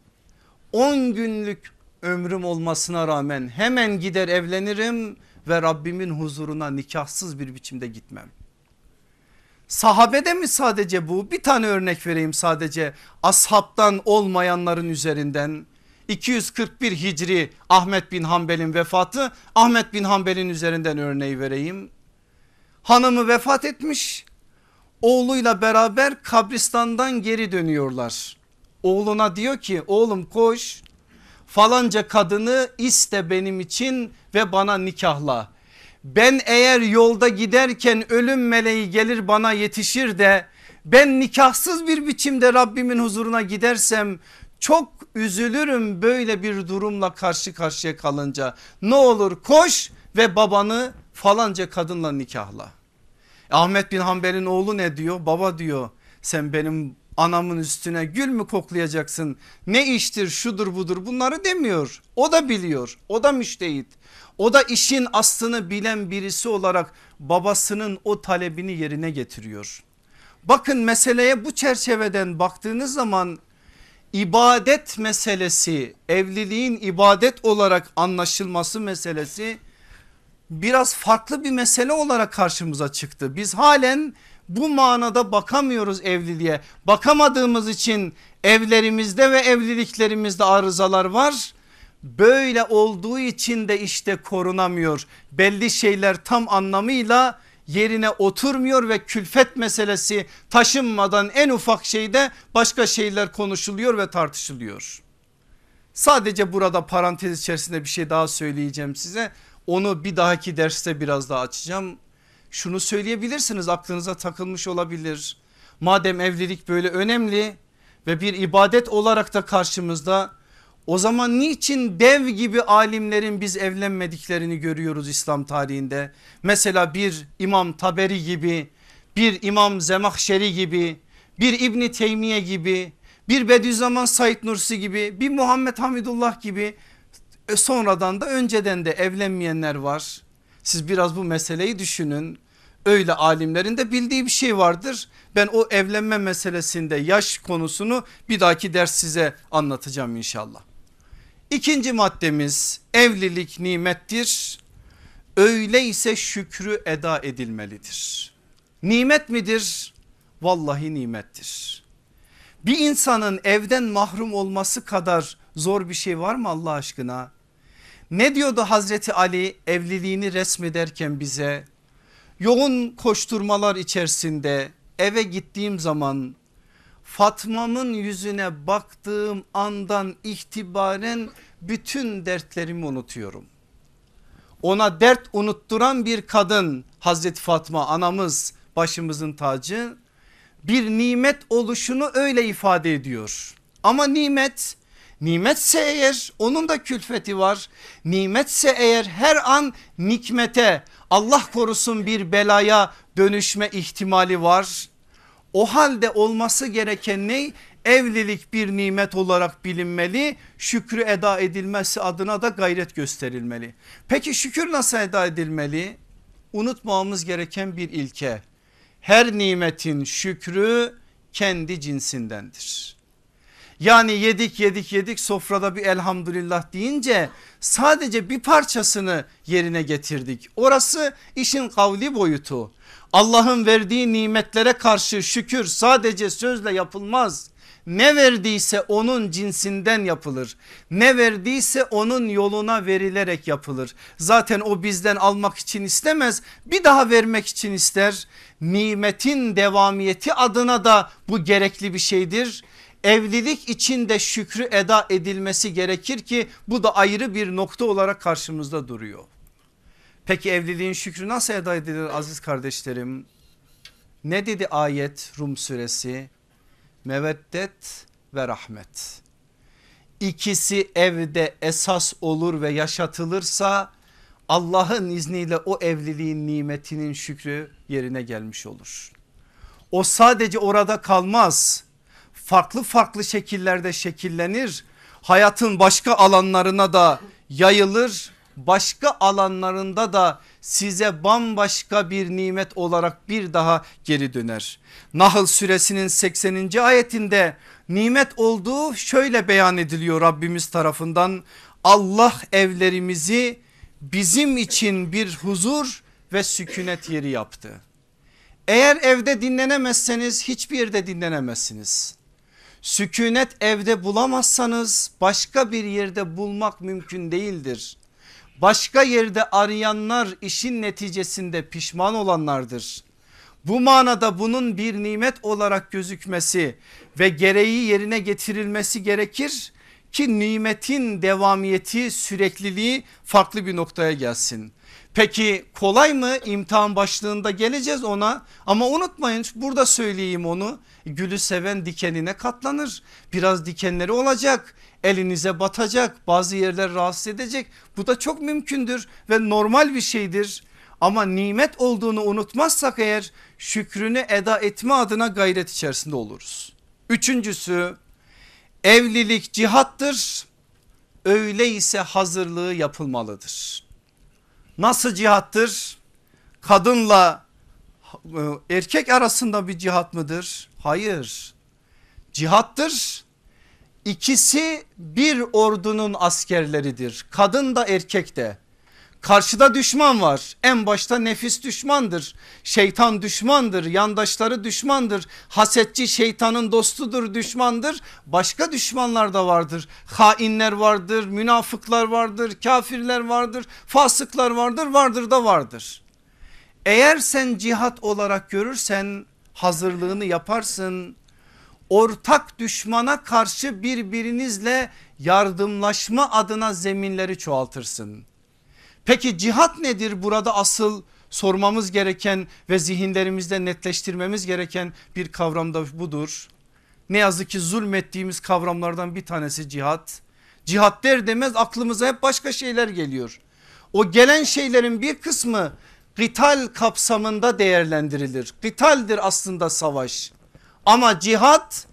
10 günlük ömrüm olmasına rağmen hemen gider evlenirim ve Rabbimin huzuruna nikahsız bir biçimde gitmem. Sahabede mi sadece bu? Bir tane örnek vereyim sadece ashabtan olmayanların üzerinden. 241 Hicri Ahmet bin Hanbel'in vefatı Ahmet bin Hanbel'in üzerinden örneği vereyim. Hanımı vefat etmiş oğluyla beraber kabristandan geri dönüyorlar. Oğluna diyor ki oğlum koş falanca kadını iste benim için ve bana nikahla. Ben eğer yolda giderken ölüm meleği gelir bana yetişir de ben nikahsız bir biçimde Rabbimin huzuruna gidersem çok üzülürüm böyle bir durumla karşı karşıya kalınca. Ne olur koş ve babanı falanca kadınla nikahla. Ahmet bin Hanbel'in oğlu ne diyor? Baba diyor sen benim anamın üstüne gül mü koklayacaksın? Ne iştir şudur budur bunları demiyor. O da biliyor o da müştehit. O da işin aslını bilen birisi olarak babasının o talebini yerine getiriyor. Bakın meseleye bu çerçeveden baktığınız zaman ibadet meselesi evliliğin ibadet olarak anlaşılması meselesi biraz farklı bir mesele olarak karşımıza çıktı. Biz halen bu manada bakamıyoruz evliliğe. Bakamadığımız için evlerimizde ve evliliklerimizde arızalar var. Böyle olduğu için de işte korunamıyor. Belli şeyler tam anlamıyla yerine oturmuyor ve külfet meselesi taşınmadan en ufak şeyde başka şeyler konuşuluyor ve tartışılıyor. Sadece burada parantez içerisinde bir şey daha söyleyeceğim size. Onu bir dahaki derste biraz daha açacağım. Şunu söyleyebilirsiniz aklınıza takılmış olabilir. Madem evlilik böyle önemli ve bir ibadet olarak da karşımızda o zaman niçin dev gibi alimlerin biz evlenmediklerini görüyoruz İslam tarihinde? Mesela bir İmam Taberi gibi, bir İmam Zemahşeri gibi, bir İbni Teymiye gibi, bir Bediüzzaman Said Nursi gibi, bir Muhammed Hamidullah gibi e, sonradan da önceden de evlenmeyenler var. Siz biraz bu meseleyi düşünün. Öyle alimlerin de bildiği bir şey vardır. Ben o evlenme meselesinde yaş konusunu bir dahaki ders size anlatacağım inşallah. İkinci maddemiz evlilik nimettir. Öyleyse şükrü eda edilmelidir. Nimet midir? Vallahi nimettir. Bir insanın evden mahrum olması kadar zor bir şey var mı Allah aşkına? Ne diyordu Hazreti Ali evliliğini resmederken bize? Yoğun koşturmalar içerisinde eve gittiğim zaman Fatma'mın yüzüne baktığım andan itibaren bütün dertlerimi unutuyorum. Ona dert unutturan bir kadın Hazreti Fatma anamız başımızın tacı bir nimet oluşunu öyle ifade ediyor. Ama nimet nimetse eğer onun da külfeti var. Nimetse eğer her an nikmete Allah korusun bir belaya dönüşme ihtimali var. O halde olması gereken ne? Evlilik bir nimet olarak bilinmeli. Şükrü eda edilmesi adına da gayret gösterilmeli. Peki şükür nasıl eda edilmeli? Unutmamamız gereken bir ilke. Her nimetin şükrü kendi cinsindendir. Yani yedik yedik yedik sofrada bir elhamdülillah deyince sadece bir parçasını yerine getirdik. Orası işin kavli boyutu. Allah'ın verdiği nimetlere karşı şükür sadece sözle yapılmaz. Ne verdiyse onun cinsinden yapılır. Ne verdiyse onun yoluna verilerek yapılır. Zaten o bizden almak için istemez bir daha vermek için ister. Nimetin devamiyeti adına da bu gerekli bir şeydir evlilik için de şükrü eda edilmesi gerekir ki bu da ayrı bir nokta olarak karşımızda duruyor. Peki evliliğin şükrü nasıl eda edilir aziz kardeşlerim? Ne dedi ayet Rum suresi? Meveddet ve rahmet. İkisi evde esas olur ve yaşatılırsa Allah'ın izniyle o evliliğin nimetinin şükrü yerine gelmiş olur. o sadece orada kalmaz. Farklı farklı şekillerde şekillenir. Hayatın başka alanlarına da yayılır. Başka alanlarında da size bambaşka bir nimet olarak bir daha geri döner. Nahl suresinin 80. ayetinde nimet olduğu şöyle beyan ediliyor Rabbimiz tarafından. Allah evlerimizi bizim için bir huzur ve sükunet yeri yaptı. Eğer evde dinlenemezseniz hiçbir yerde dinlenemezsiniz. Sükunet evde bulamazsanız başka bir yerde bulmak mümkün değildir. Başka yerde arayanlar işin neticesinde pişman olanlardır. Bu manada bunun bir nimet olarak gözükmesi ve gereği yerine getirilmesi gerekir ki nimetin devamiyeti sürekliliği farklı bir noktaya gelsin. Peki kolay mı? İmtihan başlığında geleceğiz ona. Ama unutmayın burada söyleyeyim onu. Gülü seven dikenine katlanır. Biraz dikenleri olacak elinize batacak bazı yerler rahatsız edecek. Bu da çok mümkündür ve normal bir şeydir. Ama nimet olduğunu unutmazsak eğer şükrünü eda etme adına gayret içerisinde oluruz. Üçüncüsü evlilik cihattır. Öyleyse hazırlığı yapılmalıdır. Nasıl cihattır? Kadınla e, erkek arasında bir cihat mıdır? Hayır. Cihattır. İkisi bir ordunun askerleridir. Kadın da erkek de. Karşıda düşman var. En başta nefis düşmandır. Şeytan düşmandır. Yandaşları düşmandır. Hasetçi şeytanın dostudur düşmandır. Başka düşmanlar da vardır. Hainler vardır. Münafıklar vardır. Kafirler vardır. Fasıklar vardır. Vardır da vardır. Eğer sen cihat olarak görürsen hazırlığını yaparsın. Ortak düşmana karşı birbirinizle yardımlaşma adına zeminleri çoğaltırsın. Peki cihat nedir burada asıl sormamız gereken ve zihinlerimizde netleştirmemiz gereken bir kavram da budur. Ne yazık ki zulmettiğimiz kavramlardan bir tanesi cihat. Cihat der demez aklımıza hep başka şeyler geliyor. O gelen şeylerin bir kısmı Gital kapsamında değerlendirilir. Gitaldir aslında savaş. Ama cihat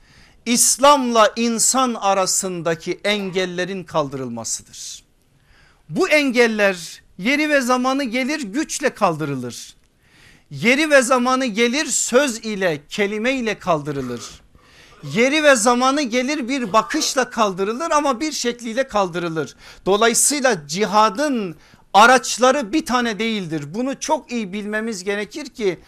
İslam'la insan arasındaki engellerin kaldırılmasıdır. Bu engeller yeri ve zamanı gelir güçle kaldırılır. Yeri ve zamanı gelir söz ile kelime ile kaldırılır. Yeri ve zamanı gelir bir bakışla kaldırılır ama bir şekliyle kaldırılır. Dolayısıyla cihadın araçları bir tane değildir. Bunu çok iyi bilmemiz gerekir ki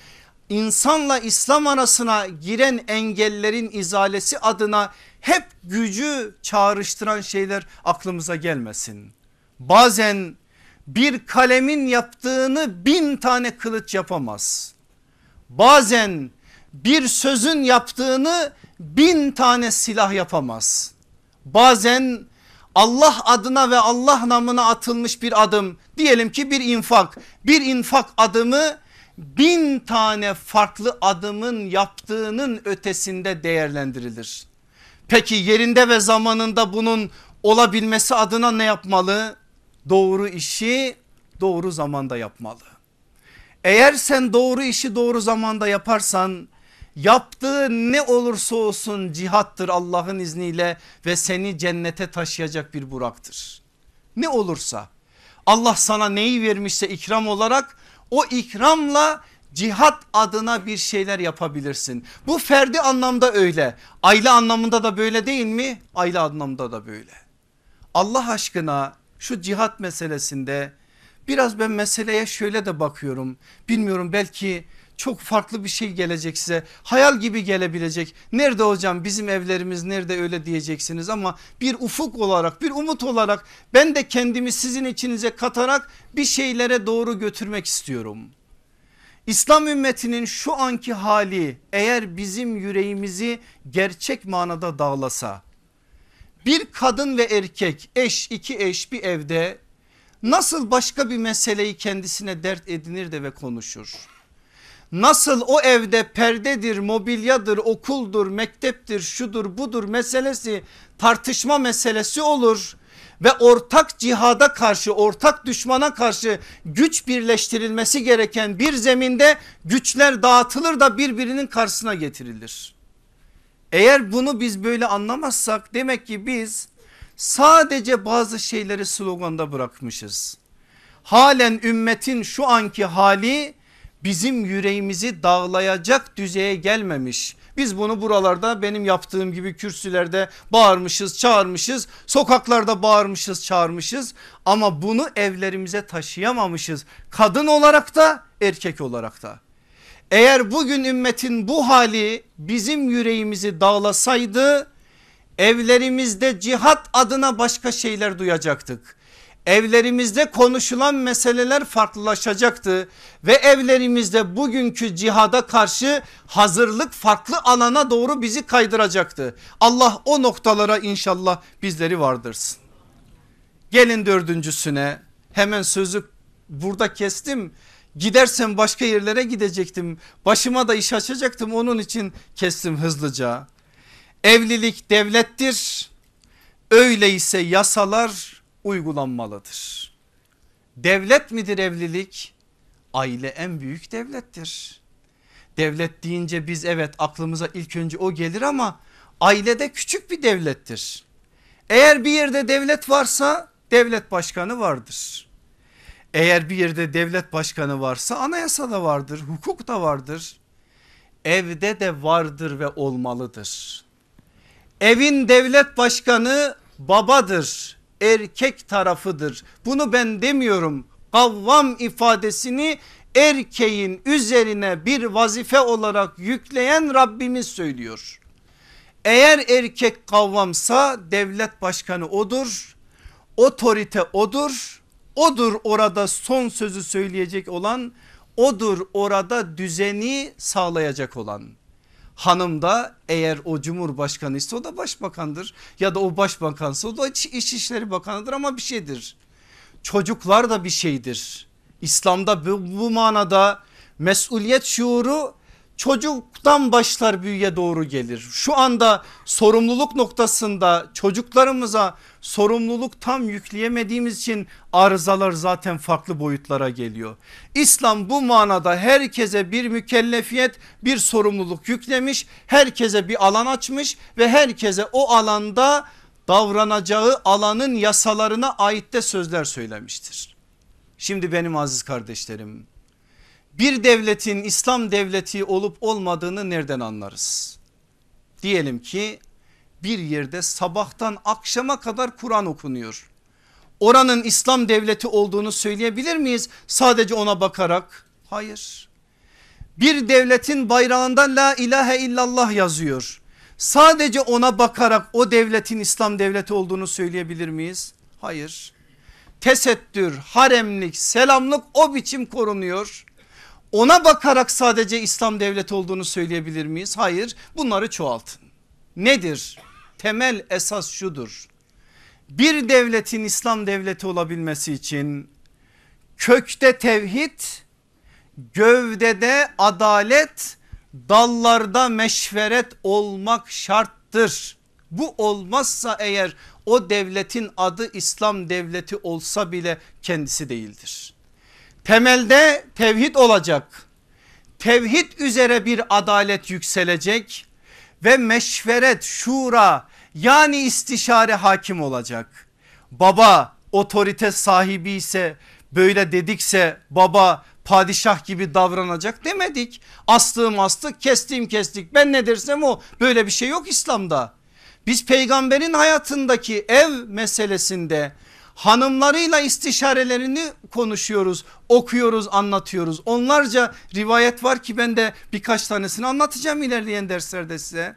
insanla İslam arasına giren engellerin izalesi adına hep gücü çağrıştıran şeyler aklımıza gelmesin. Bazen bir kalemin yaptığını bin tane kılıç yapamaz. Bazen bir sözün yaptığını bin tane silah yapamaz. Bazen Allah adına ve Allah namına atılmış bir adım diyelim ki bir infak bir infak adımı bin tane farklı adımın yaptığının ötesinde değerlendirilir. Peki yerinde ve zamanında bunun olabilmesi adına ne yapmalı? Doğru işi doğru zamanda yapmalı. Eğer sen doğru işi doğru zamanda yaparsan Yaptığı ne olursa olsun cihattır Allah'ın izniyle ve seni cennete taşıyacak bir buraktır. Ne olursa Allah sana neyi vermişse ikram olarak o ikramla cihat adına bir şeyler yapabilirsin. Bu ferdi anlamda öyle. Aile anlamında da böyle değil mi? Aile anlamında da böyle. Allah aşkına şu cihat meselesinde biraz ben meseleye şöyle de bakıyorum. Bilmiyorum belki çok farklı bir şey gelecek size hayal gibi gelebilecek nerede hocam bizim evlerimiz nerede öyle diyeceksiniz ama bir ufuk olarak bir umut olarak ben de kendimi sizin içinize katarak bir şeylere doğru götürmek istiyorum. İslam ümmetinin şu anki hali eğer bizim yüreğimizi gerçek manada dağlasa bir kadın ve erkek eş iki eş bir evde nasıl başka bir meseleyi kendisine dert edinir de ve konuşur? Nasıl o evde perdedir, mobilyadır, okuldur, mekteptir, şudur budur meselesi tartışma meselesi olur ve ortak cihada karşı ortak düşmana karşı güç birleştirilmesi gereken bir zeminde güçler dağıtılır da birbirinin karşısına getirilir. Eğer bunu biz böyle anlamazsak demek ki biz sadece bazı şeyleri sloganda bırakmışız. Halen ümmetin şu anki hali bizim yüreğimizi dağlayacak düzeye gelmemiş. Biz bunu buralarda benim yaptığım gibi kürsülerde bağırmışız çağırmışız sokaklarda bağırmışız çağırmışız ama bunu evlerimize taşıyamamışız kadın olarak da erkek olarak da. Eğer bugün ümmetin bu hali bizim yüreğimizi dağlasaydı evlerimizde cihat adına başka şeyler duyacaktık evlerimizde konuşulan meseleler farklılaşacaktı ve evlerimizde bugünkü cihada karşı hazırlık farklı alana doğru bizi kaydıracaktı. Allah o noktalara inşallah bizleri vardırsın. Gelin dördüncüsüne hemen sözü burada kestim. Gidersem başka yerlere gidecektim. Başıma da iş açacaktım onun için kestim hızlıca. Evlilik devlettir. Öyleyse yasalar uygulanmalıdır. Devlet midir evlilik? Aile en büyük devlettir. Devlet deyince biz evet aklımıza ilk önce o gelir ama ailede küçük bir devlettir. Eğer bir yerde devlet varsa devlet başkanı vardır. Eğer bir yerde devlet başkanı varsa anayasa da vardır, hukuk da vardır. Evde de vardır ve olmalıdır. Evin devlet başkanı babadır erkek tarafıdır. Bunu ben demiyorum. Kavvam ifadesini erkeğin üzerine bir vazife olarak yükleyen Rabbimiz söylüyor. Eğer erkek kavvamsa devlet başkanı odur. Otorite odur. Odur orada son sözü söyleyecek olan odur orada düzeni sağlayacak olan. Hanım da eğer o cumhurbaşkanı ise o da başbakandır ya da o başbakansa o da İçişleri Bakanıdır ama bir şeydir. Çocuklar da bir şeydir. İslam'da bu, bu manada mesuliyet şuuru çocuktan başlar büyüye doğru gelir. Şu anda sorumluluk noktasında çocuklarımıza sorumluluk tam yükleyemediğimiz için arızalar zaten farklı boyutlara geliyor. İslam bu manada herkese bir mükellefiyet bir sorumluluk yüklemiş herkese bir alan açmış ve herkese o alanda davranacağı alanın yasalarına ait sözler söylemiştir. Şimdi benim aziz kardeşlerim bir devletin İslam devleti olup olmadığını nereden anlarız? Diyelim ki bir yerde sabahtan akşama kadar Kur'an okunuyor. Oranın İslam devleti olduğunu söyleyebilir miyiz sadece ona bakarak? Hayır. Bir devletin bayrağında la ilahe illallah yazıyor. Sadece ona bakarak o devletin İslam devleti olduğunu söyleyebilir miyiz? Hayır. Tesettür, haremlik, selamlık o biçim korunuyor. Ona bakarak sadece İslam devleti olduğunu söyleyebilir miyiz? Hayır bunları çoğaltın. Nedir? Temel esas şudur. Bir devletin İslam devleti olabilmesi için kökte tevhid, gövdede adalet, dallarda meşveret olmak şarttır. Bu olmazsa eğer o devletin adı İslam devleti olsa bile kendisi değildir. Temelde tevhid olacak. Tevhid üzere bir adalet yükselecek ve meşveret, şura yani istişare hakim olacak. Baba otorite sahibi ise böyle dedikse baba padişah gibi davranacak demedik. Astığım astık kestiğim kestik ben ne dersem o böyle bir şey yok İslam'da. Biz peygamberin hayatındaki ev meselesinde hanımlarıyla istişarelerini konuşuyoruz, okuyoruz, anlatıyoruz. Onlarca rivayet var ki ben de birkaç tanesini anlatacağım ilerleyen derslerde size.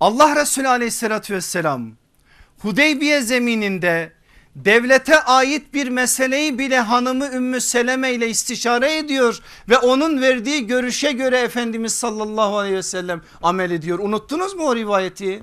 Allah Resulü aleyhissalatü vesselam Hudeybiye zemininde devlete ait bir meseleyi bile hanımı Ümmü Seleme ile istişare ediyor ve onun verdiği görüşe göre Efendimiz sallallahu aleyhi ve sellem amel ediyor. Unuttunuz mu o rivayeti?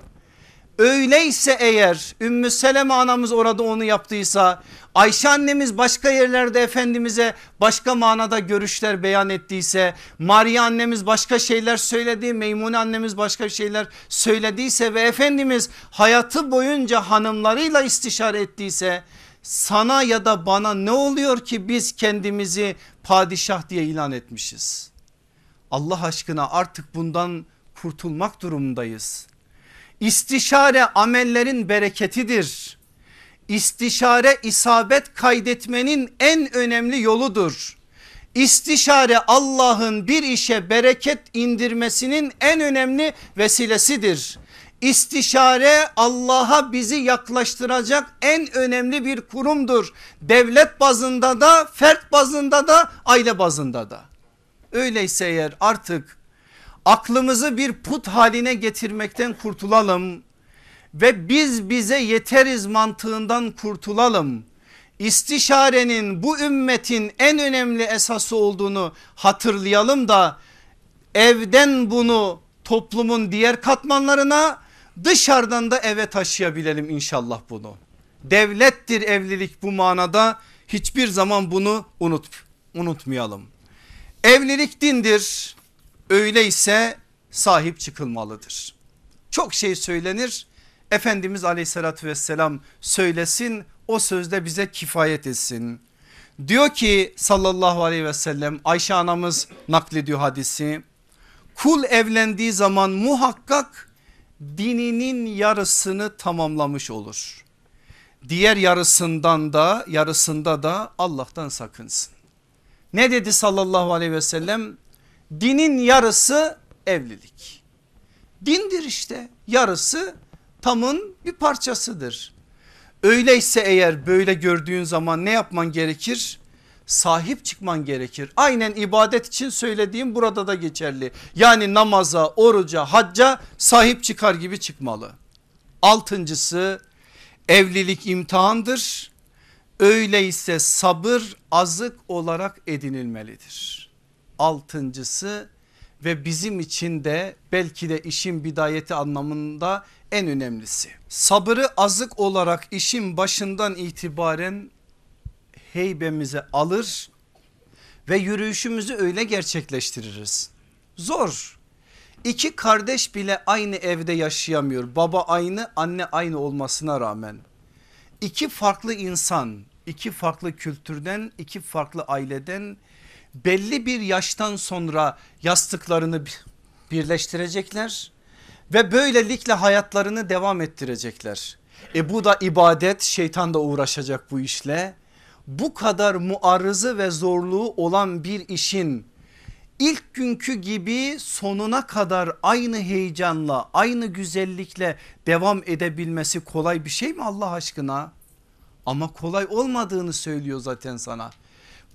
Öyleyse eğer Ümmü Seleme anamız orada onu yaptıysa Ayşe annemiz başka yerlerde Efendimiz'e başka manada görüşler beyan ettiyse Maria annemiz başka şeyler söyledi Meymune annemiz başka şeyler söylediyse ve Efendimiz hayatı boyunca hanımlarıyla istişare ettiyse sana ya da bana ne oluyor ki biz kendimizi padişah diye ilan etmişiz. Allah aşkına artık bundan kurtulmak durumundayız. İstişare amellerin bereketidir. İstişare isabet kaydetmenin en önemli yoludur. İstişare Allah'ın bir işe bereket indirmesinin en önemli vesilesidir. İstişare Allah'a bizi yaklaştıracak en önemli bir kurumdur. Devlet bazında da fert bazında da aile bazında da. Öyleyse eğer artık aklımızı bir put haline getirmekten kurtulalım ve biz bize yeteriz mantığından kurtulalım. İstişarenin bu ümmetin en önemli esası olduğunu hatırlayalım da evden bunu toplumun diğer katmanlarına dışarıdan da eve taşıyabilelim inşallah bunu. Devlettir evlilik bu manada hiçbir zaman bunu unut, unutmayalım. Evlilik dindir öyleyse sahip çıkılmalıdır. Çok şey söylenir Efendimiz aleyhissalatü vesselam söylesin o sözde bize kifayet etsin. Diyor ki sallallahu aleyhi ve sellem Ayşe anamız naklediyor hadisi. Kul evlendiği zaman muhakkak dininin yarısını tamamlamış olur. Diğer yarısından da yarısında da Allah'tan sakınsın. Ne dedi sallallahu aleyhi ve sellem? Dinin yarısı evlilik. Dindir işte yarısı tamın bir parçasıdır. Öyleyse eğer böyle gördüğün zaman ne yapman gerekir? Sahip çıkman gerekir. Aynen ibadet için söylediğim burada da geçerli. Yani namaza, oruca, hacca sahip çıkar gibi çıkmalı. Altıncısı evlilik imtihandır. Öyleyse sabır azık olarak edinilmelidir. Altıncısı ve bizim için de belki de işin bidayeti anlamında en önemlisi. Sabırı azık olarak işin başından itibaren heybemize alır ve yürüyüşümüzü öyle gerçekleştiririz. Zor. İki kardeş bile aynı evde yaşayamıyor. Baba aynı anne aynı olmasına rağmen. İki farklı insan iki farklı kültürden iki farklı aileden belli bir yaştan sonra yastıklarını birleştirecekler ve böylelikle hayatlarını devam ettirecekler. E bu da ibadet şeytan da uğraşacak bu işle. Bu kadar muarızı ve zorluğu olan bir işin ilk günkü gibi sonuna kadar aynı heyecanla aynı güzellikle devam edebilmesi kolay bir şey mi Allah aşkına? Ama kolay olmadığını söylüyor zaten sana.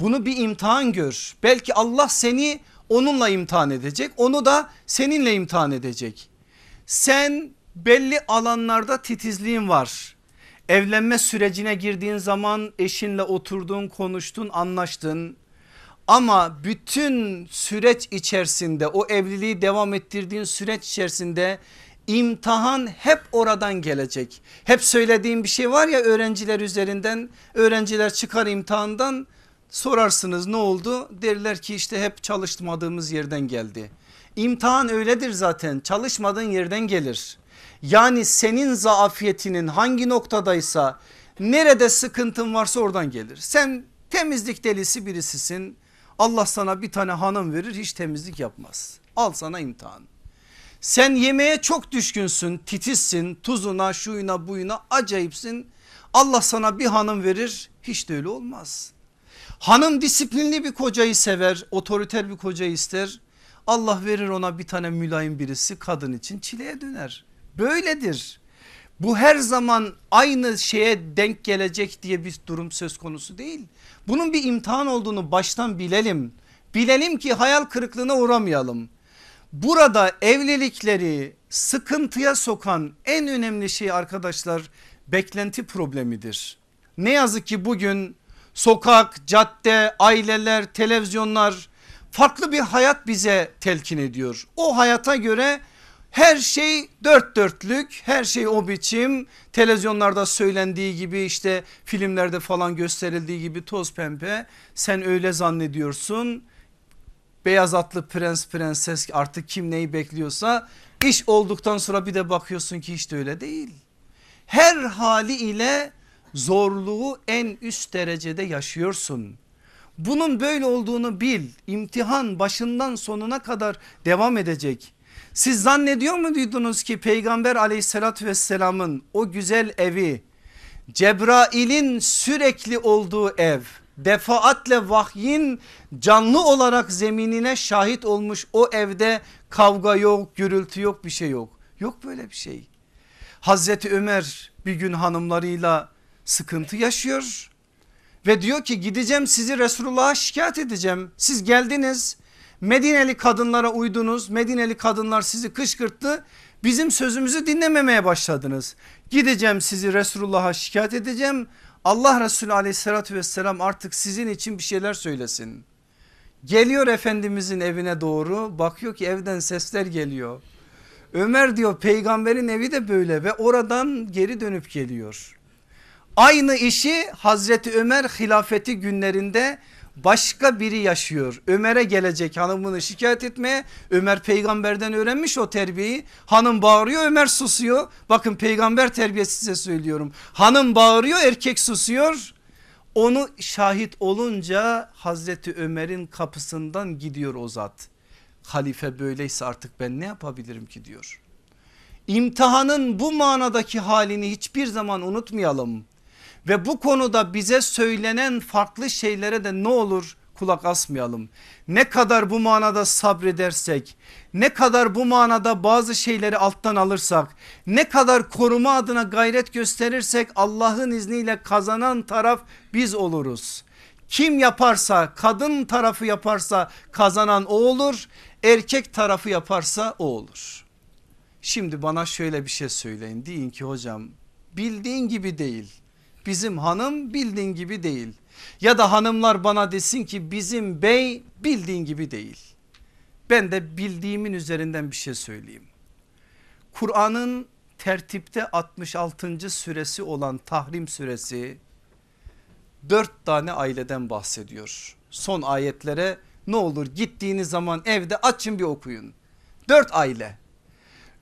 Bunu bir imtihan gör. Belki Allah seni onunla imtihan edecek. Onu da seninle imtihan edecek. Sen belli alanlarda titizliğin var. Evlenme sürecine girdiğin zaman eşinle oturdun, konuştun, anlaştın. Ama bütün süreç içerisinde o evliliği devam ettirdiğin süreç içerisinde imtihan hep oradan gelecek. Hep söylediğim bir şey var ya öğrenciler üzerinden öğrenciler çıkar imtihandan sorarsınız ne oldu derler ki işte hep çalışmadığımız yerden geldi. İmtihan öyledir zaten çalışmadığın yerden gelir. Yani senin zaafiyetinin hangi noktadaysa nerede sıkıntın varsa oradan gelir. Sen temizlik delisi birisisin Allah sana bir tane hanım verir hiç temizlik yapmaz. Al sana imtihan. Sen yemeğe çok düşkünsün titizsin tuzuna şuyuna buyuna acayipsin. Allah sana bir hanım verir hiç de öyle olmaz. Hanım disiplinli bir kocayı sever otoriter bir kocayı ister. Allah verir ona bir tane mülayim birisi kadın için çileye döner. Böyledir. Bu her zaman aynı şeye denk gelecek diye bir durum söz konusu değil. Bunun bir imtihan olduğunu baştan bilelim. Bilelim ki hayal kırıklığına uğramayalım. Burada evlilikleri sıkıntıya sokan en önemli şey arkadaşlar beklenti problemidir. Ne yazık ki bugün sokak, cadde, aileler, televizyonlar farklı bir hayat bize telkin ediyor. O hayata göre Her şey dört dörtlük her şey o biçim televizyonlarda söylendiği gibi işte filmlerde falan gösterildiği gibi toz pembe sen öyle zannediyorsun. Beyaz atlı prens prenses artık kim neyi bekliyorsa iş olduktan sonra bir de bakıyorsun ki hiç de öyle değil. Her hali ile zorluğu en üst derecede yaşıyorsun. Bunun böyle olduğunu bil. İmtihan başından sonuna kadar devam edecek. Siz zannediyor muydunuz ki peygamber aleyhissalatü vesselamın o güzel evi Cebrail'in sürekli olduğu ev defaatle vahyin canlı olarak zeminine şahit olmuş o evde kavga yok gürültü yok bir şey yok. Yok böyle bir şey. Hazreti Ömer bir gün hanımlarıyla sıkıntı yaşıyor ve diyor ki gideceğim sizi Resulullah'a şikayet edeceğim. Siz geldiniz Medineli kadınlara uydunuz Medineli kadınlar sizi kışkırttı bizim sözümüzü dinlememeye başladınız. Gideceğim sizi Resulullah'a şikayet edeceğim Allah Resulü aleyhissalatü vesselam artık sizin için bir şeyler söylesin. Geliyor Efendimizin evine doğru bakıyor ki evden sesler geliyor. Ömer diyor peygamberin evi de böyle ve oradan geri dönüp geliyor. Aynı işi Hazreti Ömer hilafeti günlerinde başka biri yaşıyor. Ömer'e gelecek hanımını şikayet etmeye. Ömer peygamberden öğrenmiş o terbiyeyi. Hanım bağırıyor Ömer susuyor. Bakın peygamber terbiyesi size söylüyorum. Hanım bağırıyor erkek susuyor. Onu şahit olunca Hazreti Ömer'in kapısından gidiyor o zat. Halife böyleyse artık ben ne yapabilirim ki diyor. İmtihanın bu manadaki halini hiçbir zaman unutmayalım. Ve bu konuda bize söylenen farklı şeylere de ne olur kulak asmayalım. Ne kadar bu manada sabredersek, ne kadar bu manada bazı şeyleri alttan alırsak, ne kadar koruma adına gayret gösterirsek Allah'ın izniyle kazanan taraf biz oluruz. Kim yaparsa kadın tarafı yaparsa kazanan o olur erkek tarafı yaparsa o olur. Şimdi bana şöyle bir şey söyleyin deyin ki hocam bildiğin gibi değil bizim hanım bildiğin gibi değil. Ya da hanımlar bana desin ki bizim bey bildiğin gibi değil. Ben de bildiğimin üzerinden bir şey söyleyeyim. Kur'an'ın tertipte 66. süresi olan Tahrim suresi dört tane aileden bahsediyor. Son ayetlere ne olur gittiğiniz zaman evde açın bir okuyun. Dört aile.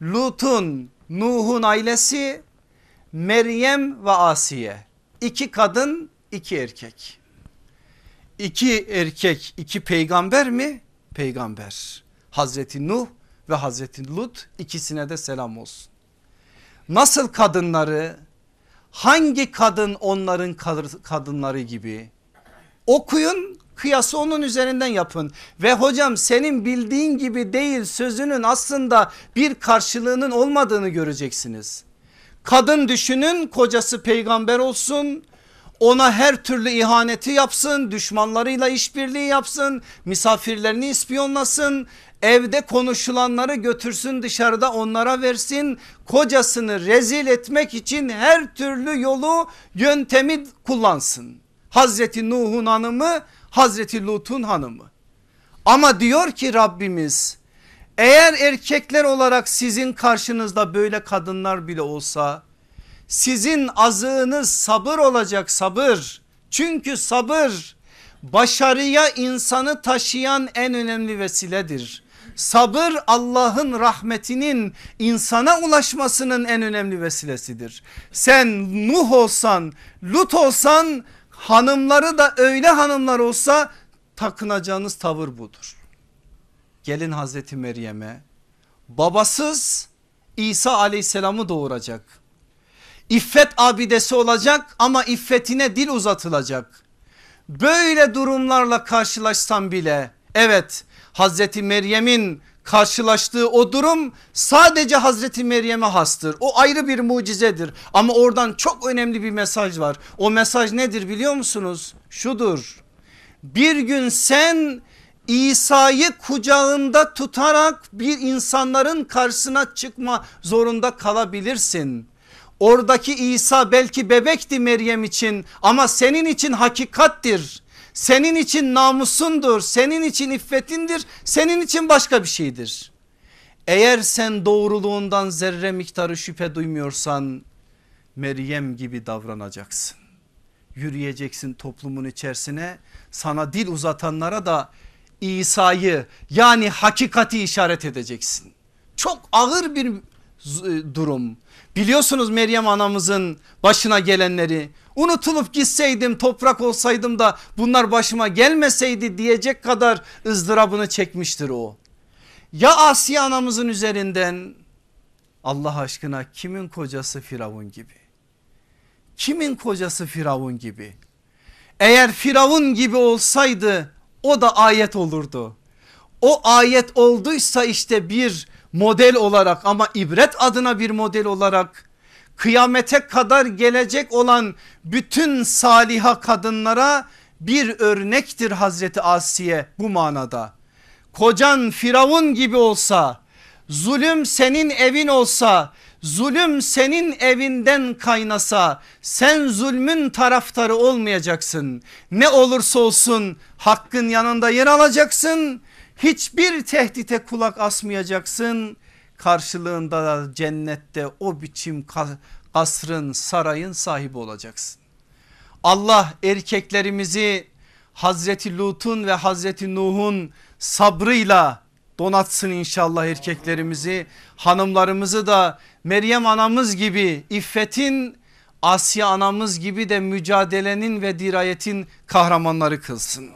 Lut'un, Nuh'un ailesi, Meryem ve Asiye. İki kadın iki erkek. İki erkek iki peygamber mi? Peygamber. Hazreti Nuh ve Hazreti Lut ikisine de selam olsun. Nasıl kadınları hangi kadın onların kadınları gibi okuyun kıyası onun üzerinden yapın ve hocam senin bildiğin gibi değil sözünün aslında bir karşılığının olmadığını göreceksiniz. Kadın düşünün kocası peygamber olsun. Ona her türlü ihaneti yapsın düşmanlarıyla işbirliği yapsın misafirlerini ispiyonlasın. Evde konuşulanları götürsün dışarıda onlara versin. Kocasını rezil etmek için her türlü yolu yöntemi kullansın. Hazreti Nuh'un hanımı Hazreti Lut'un hanımı. Ama diyor ki Rabbimiz eğer erkekler olarak sizin karşınızda böyle kadınlar bile olsa sizin azığınız sabır olacak sabır. Çünkü sabır başarıya insanı taşıyan en önemli vesiledir. Sabır Allah'ın rahmetinin insana ulaşmasının en önemli vesilesidir. Sen Nuh olsan, Lut olsan hanımları da öyle hanımlar olsa takınacağınız tavır budur. Gelin Hazreti Meryem'e babasız İsa aleyhisselamı doğuracak. İffet abidesi olacak ama iffetine dil uzatılacak. Böyle durumlarla karşılaşsam bile evet Hazreti Meryem'in karşılaştığı o durum sadece Hazreti Meryem'e hastır. O ayrı bir mucizedir ama oradan çok önemli bir mesaj var. O mesaj nedir biliyor musunuz? Şudur. Bir gün sen İsa'yı kucağında tutarak bir insanların karşısına çıkma zorunda kalabilirsin. Oradaki İsa belki bebekti Meryem için ama senin için hakikattir. Senin için namusundur, senin için iffetindir, senin için başka bir şeydir. Eğer sen doğruluğundan zerre miktarı şüphe duymuyorsan Meryem gibi davranacaksın. Yürüyeceksin toplumun içerisine sana dil uzatanlara da İsa'yı yani hakikati işaret edeceksin. Çok ağır bir e, durum. Biliyorsunuz Meryem anamızın başına gelenleri unutulup gitseydim toprak olsaydım da bunlar başıma gelmeseydi diyecek kadar ızdırabını çekmiştir o. Ya Asiye anamızın üzerinden Allah aşkına kimin kocası Firavun gibi? Kimin kocası Firavun gibi? Eğer Firavun gibi olsaydı o da ayet olurdu. O ayet olduysa işte bir model olarak ama ibret adına bir model olarak kıyamete kadar gelecek olan bütün saliha kadınlara bir örnektir Hazreti Asiye bu manada. Kocan Firavun gibi olsa zulüm senin evin olsa zulüm senin evinden kaynasa sen zulmün taraftarı olmayacaksın. Ne olursa olsun hakkın yanında yer alacaksın. Hiçbir tehdite kulak asmayacaksın. Karşılığında da cennette o biçim kasrın sarayın sahibi olacaksın. Allah erkeklerimizi Hazreti Lut'un ve Hazreti Nuh'un sabrıyla donatsın inşallah erkeklerimizi hanımlarımızı da Meryem anamız gibi iffetin Asya anamız gibi de mücadelenin ve dirayetin kahramanları kılsın.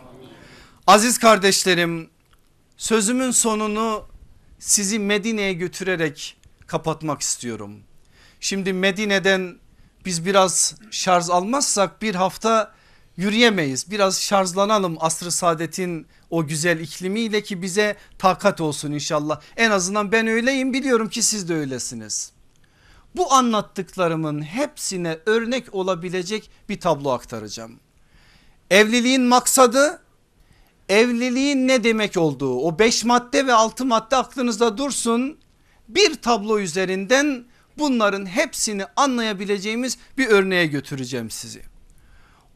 Aziz kardeşlerim sözümün sonunu sizi Medine'ye götürerek kapatmak istiyorum. Şimdi Medine'den biz biraz şarj almazsak bir hafta yürüyemeyiz. Biraz şarjlanalım asr-ı saadetin o güzel iklimiyle ki bize takat olsun inşallah. En azından ben öyleyim biliyorum ki siz de öylesiniz. Bu anlattıklarımın hepsine örnek olabilecek bir tablo aktaracağım. Evliliğin maksadı evliliğin ne demek olduğu o beş madde ve altı madde aklınızda dursun. Bir tablo üzerinden bunların hepsini anlayabileceğimiz bir örneğe götüreceğim sizi.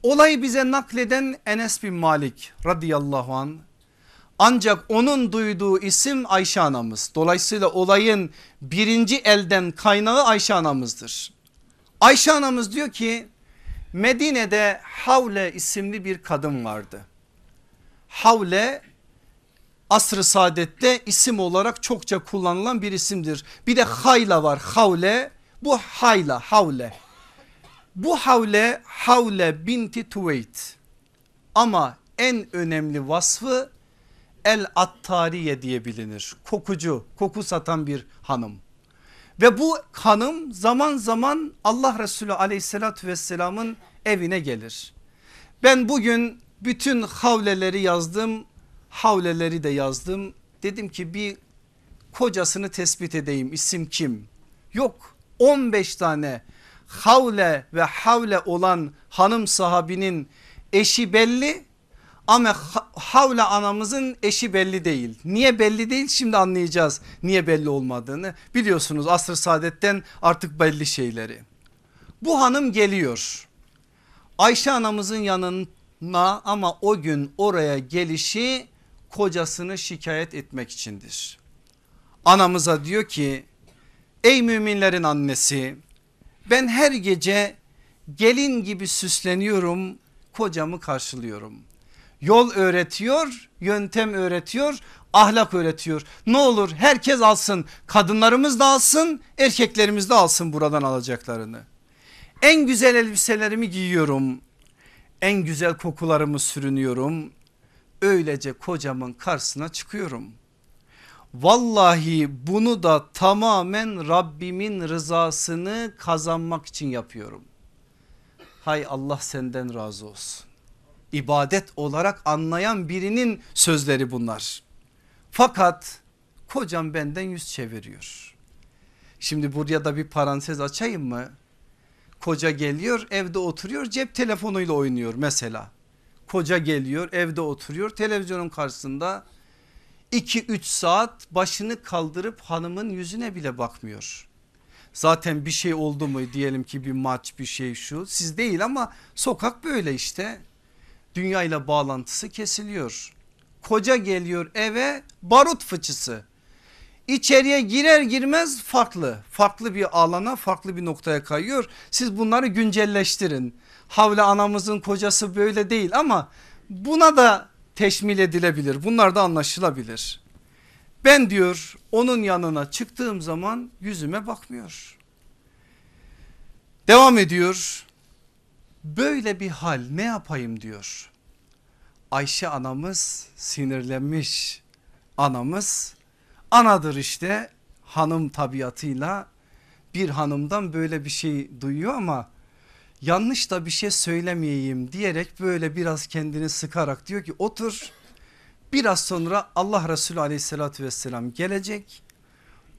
Olayı bize nakleden Enes bin Malik radıyallahu an ancak onun duyduğu isim Ayşe anamız. Dolayısıyla olayın birinci elden kaynağı Ayşe anamızdır. Ayşe anamız diyor ki Medine'de Havle isimli bir kadın vardı. Havle asr-ı saadette isim olarak çokça kullanılan bir isimdir. Bir de Hayla var Havle bu Hayla Havle. Bu Havle Havle binti Tuveyt ama en önemli vasfı El Attariye diye bilinir. Kokucu, koku satan bir hanım. Ve bu hanım zaman zaman Allah Resulü aleyhissalatü vesselamın evine gelir. Ben bugün bütün havleleri yazdım, havleleri de yazdım. Dedim ki bir kocasını tespit edeyim isim kim? Yok 15 tane havle ve havle olan hanım sahabinin eşi belli ama Havle anamızın eşi belli değil. Niye belli değil şimdi anlayacağız niye belli olmadığını. Biliyorsunuz asr saadetten artık belli şeyleri. Bu hanım geliyor. Ayşe anamızın yanına ama o gün oraya gelişi kocasını şikayet etmek içindir. Anamıza diyor ki ey müminlerin annesi ben her gece gelin gibi süsleniyorum kocamı karşılıyorum yol öğretiyor, yöntem öğretiyor, ahlak öğretiyor. Ne olur herkes alsın, kadınlarımız da alsın, erkeklerimiz de alsın buradan alacaklarını. En güzel elbiselerimi giyiyorum, en güzel kokularımı sürünüyorum. Öylece kocamın karşısına çıkıyorum. Vallahi bunu da tamamen Rabbimin rızasını kazanmak için yapıyorum. Hay Allah senden razı olsun ibadet olarak anlayan birinin sözleri bunlar. Fakat kocam benden yüz çeviriyor. Şimdi buraya da bir parantez açayım mı? Koca geliyor evde oturuyor cep telefonuyla oynuyor mesela. Koca geliyor evde oturuyor televizyonun karşısında 2-3 saat başını kaldırıp hanımın yüzüne bile bakmıyor. Zaten bir şey oldu mu diyelim ki bir maç bir şey şu siz değil ama sokak böyle işte dünya ile bağlantısı kesiliyor. Koca geliyor eve barut fıçısı. İçeriye girer girmez farklı farklı bir alana farklı bir noktaya kayıyor. Siz bunları güncelleştirin. Havle anamızın kocası böyle değil ama buna da teşmil edilebilir. Bunlar da anlaşılabilir. Ben diyor onun yanına çıktığım zaman yüzüme bakmıyor. Devam ediyor. Böyle bir hal ne yapayım diyor. Ayşe anamız sinirlenmiş. Anamız anadır işte hanım tabiatıyla bir hanımdan böyle bir şey duyuyor ama yanlış da bir şey söylemeyeyim diyerek böyle biraz kendini sıkarak diyor ki otur biraz sonra Allah Resulü aleyhissalatü vesselam gelecek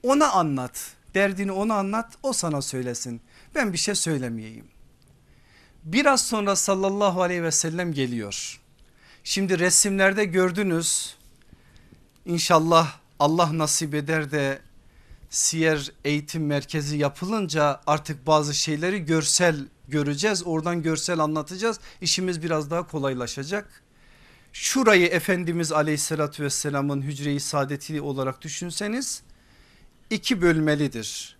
ona anlat derdini ona anlat o sana söylesin ben bir şey söylemeyeyim. Biraz sonra sallallahu aleyhi ve sellem geliyor. Şimdi resimlerde gördünüz İnşallah Allah nasip eder de siyer eğitim merkezi yapılınca artık bazı şeyleri görsel göreceğiz. Oradan görsel anlatacağız. İşimiz biraz daha kolaylaşacak. Şurayı Efendimiz aleyhissalatü vesselamın hücre-i saadeti olarak düşünseniz iki bölmelidir.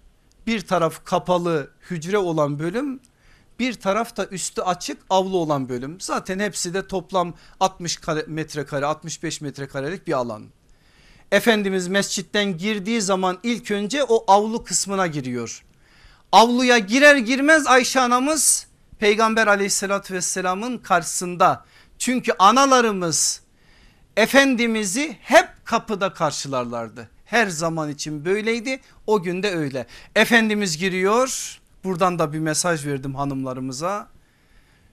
Bir taraf kapalı hücre olan bölüm bir taraf da üstü açık avlu olan bölüm. Zaten hepsi de toplam 60 metrekare 65 metrekarelik bir alan. Efendimiz mescitten girdiği zaman ilk önce o avlu kısmına giriyor. Avluya girer girmez Ayşe anamız peygamber aleyhissalatü vesselamın karşısında. Çünkü analarımız Efendimiz'i hep kapıda karşılarlardı. Her zaman için böyleydi o günde öyle. Efendimiz giriyor buradan da bir mesaj verdim hanımlarımıza.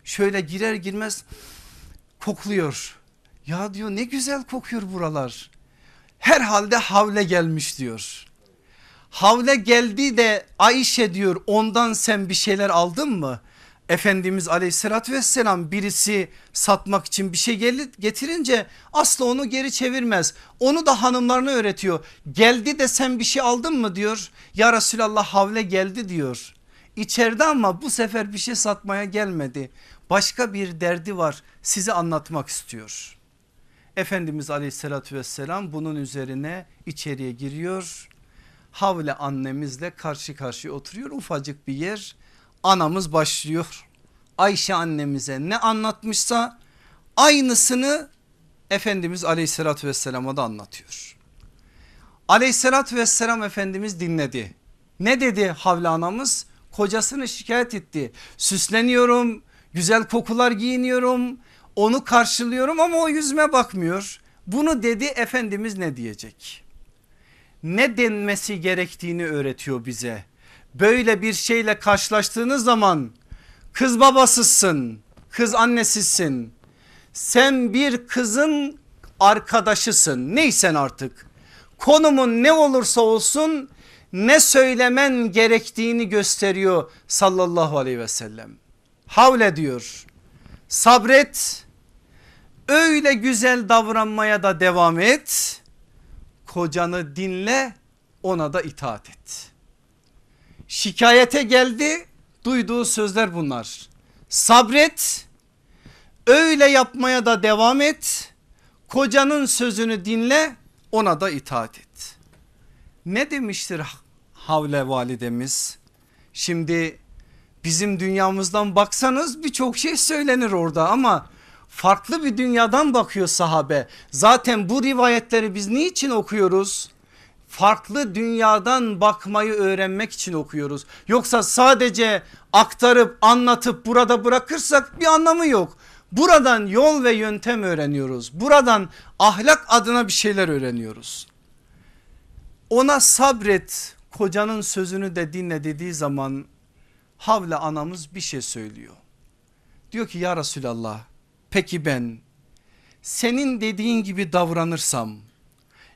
Şöyle girer girmez kokluyor. Ya diyor ne güzel kokuyor buralar herhalde havle gelmiş diyor. Havle geldi de Ayşe diyor ondan sen bir şeyler aldın mı? Efendimiz aleyhissalatü vesselam birisi satmak için bir şey getirince asla onu geri çevirmez. Onu da hanımlarına öğretiyor. Geldi de sen bir şey aldın mı diyor. Ya Resulallah havle geldi diyor. İçeride ama bu sefer bir şey satmaya gelmedi. Başka bir derdi var size anlatmak istiyor. Efendimiz aleyhissalatü vesselam bunun üzerine içeriye giriyor. Havle annemizle karşı karşıya oturuyor ufacık bir yer. Anamız başlıyor. Ayşe annemize ne anlatmışsa aynısını Efendimiz aleyhissalatü vesselama da anlatıyor. Aleyhissalatü vesselam Efendimiz dinledi. Ne dedi Havle anamız? Kocasını şikayet etti. Süsleniyorum, güzel kokular giyiniyorum, onu karşılıyorum ama o yüzüme bakmıyor. Bunu dedi Efendimiz ne diyecek? Ne denmesi gerektiğini öğretiyor bize. Böyle bir şeyle karşılaştığınız zaman kız babasısın, kız annesizsin. Sen bir kızın arkadaşısın neysen artık. Konumun ne olursa olsun ne söylemen gerektiğini gösteriyor sallallahu aleyhi ve sellem. Havle diyor sabret Öyle güzel davranmaya da devam et. Kocanı dinle ona da itaat et. Şikayete geldi duyduğu sözler bunlar. Sabret öyle yapmaya da devam et. Kocanın sözünü dinle ona da itaat et. Ne demiştir Havle validemiz? Şimdi bizim dünyamızdan baksanız birçok şey söylenir orada ama farklı bir dünyadan bakıyor sahabe. Zaten bu rivayetleri biz niçin okuyoruz? Farklı dünyadan bakmayı öğrenmek için okuyoruz. Yoksa sadece aktarıp anlatıp burada bırakırsak bir anlamı yok. Buradan yol ve yöntem öğreniyoruz. Buradan ahlak adına bir şeyler öğreniyoruz. Ona sabret kocanın sözünü de dinle dediği zaman Havle anamız bir şey söylüyor. Diyor ki ya Resulallah Peki ben senin dediğin gibi davranırsam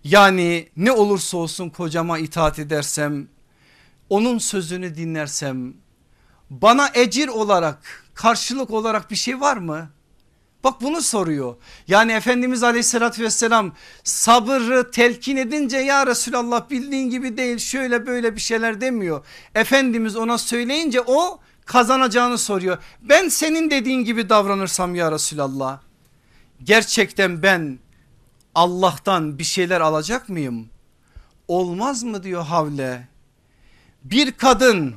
yani ne olursa olsun kocama itaat edersem onun sözünü dinlersem bana ecir olarak karşılık olarak bir şey var mı? Bak bunu soruyor. Yani Efendimiz aleyhissalatü vesselam sabırı telkin edince ya Resulallah bildiğin gibi değil şöyle böyle bir şeyler demiyor. Efendimiz ona söyleyince o kazanacağını soruyor. Ben senin dediğin gibi davranırsam ya Resulallah gerçekten ben Allah'tan bir şeyler alacak mıyım? olmaz mı diyor Havle. Bir kadın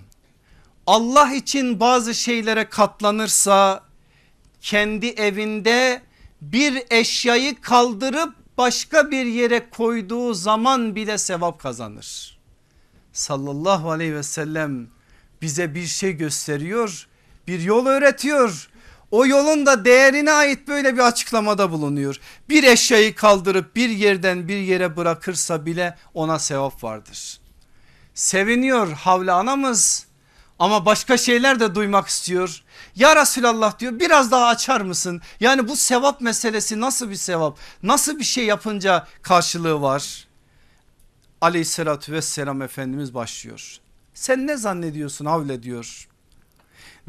Allah için bazı şeylere katlanırsa kendi evinde bir eşyayı kaldırıp başka bir yere koyduğu zaman bile sevap kazanır. Sallallahu aleyhi ve sellem bize bir şey gösteriyor bir yol öğretiyor. O yolun da değerine ait böyle bir açıklamada bulunuyor. Bir eşyayı kaldırıp bir yerden bir yere bırakırsa bile ona sevap vardır. Seviniyor Havle anamız ama başka şeyler de duymak istiyor. Ya Resulallah diyor biraz daha açar mısın? Yani bu sevap meselesi nasıl bir sevap? Nasıl bir şey yapınca karşılığı var? Aleyhissalatü vesselam Efendimiz başlıyor. Sen ne zannediyorsun Havle diyor.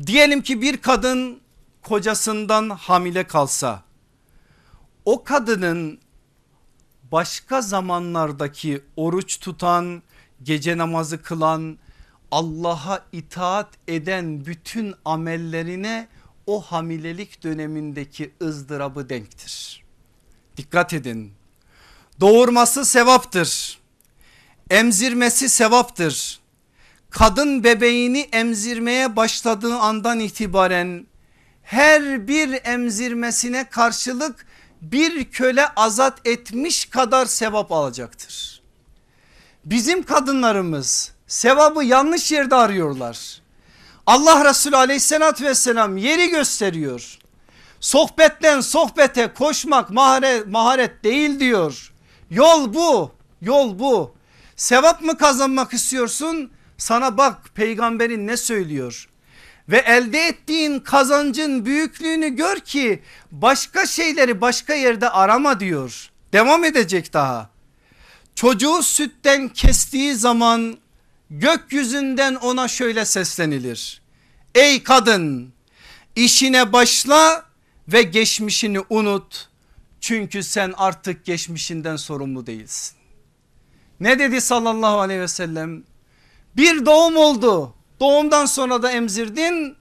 Diyelim ki bir kadın kocasından hamile kalsa o kadının başka zamanlardaki oruç tutan, gece namazı kılan, Allah'a itaat eden bütün amellerine o hamilelik dönemindeki ızdırabı denktir. Dikkat edin. Doğurması sevaptır. Emzirmesi sevaptır. Kadın bebeğini emzirmeye başladığı andan itibaren her bir emzirmesine karşılık bir köle azat etmiş kadar sevap alacaktır. Bizim kadınlarımız sevabı yanlış yerde arıyorlar. Allah Resulü aleyhissalatü vesselam yeri gösteriyor. Sohbetten sohbete koşmak maharet, maharet değil diyor. Yol bu yol bu. Sevap mı kazanmak istiyorsun? Sana bak peygamberin ne söylüyor? Ve elde ettiğin kazancın büyüklüğünü gör ki başka şeyleri başka yerde arama diyor. Devam edecek daha. Çocuğu sütten kestiği zaman gökyüzünden ona şöyle seslenilir. Ey kadın işine başla ve geçmişini unut. Çünkü sen artık geçmişinden sorumlu değilsin. Ne dedi sallallahu aleyhi ve sellem? Bir doğum oldu. Doğumdan sonra da emzirdin.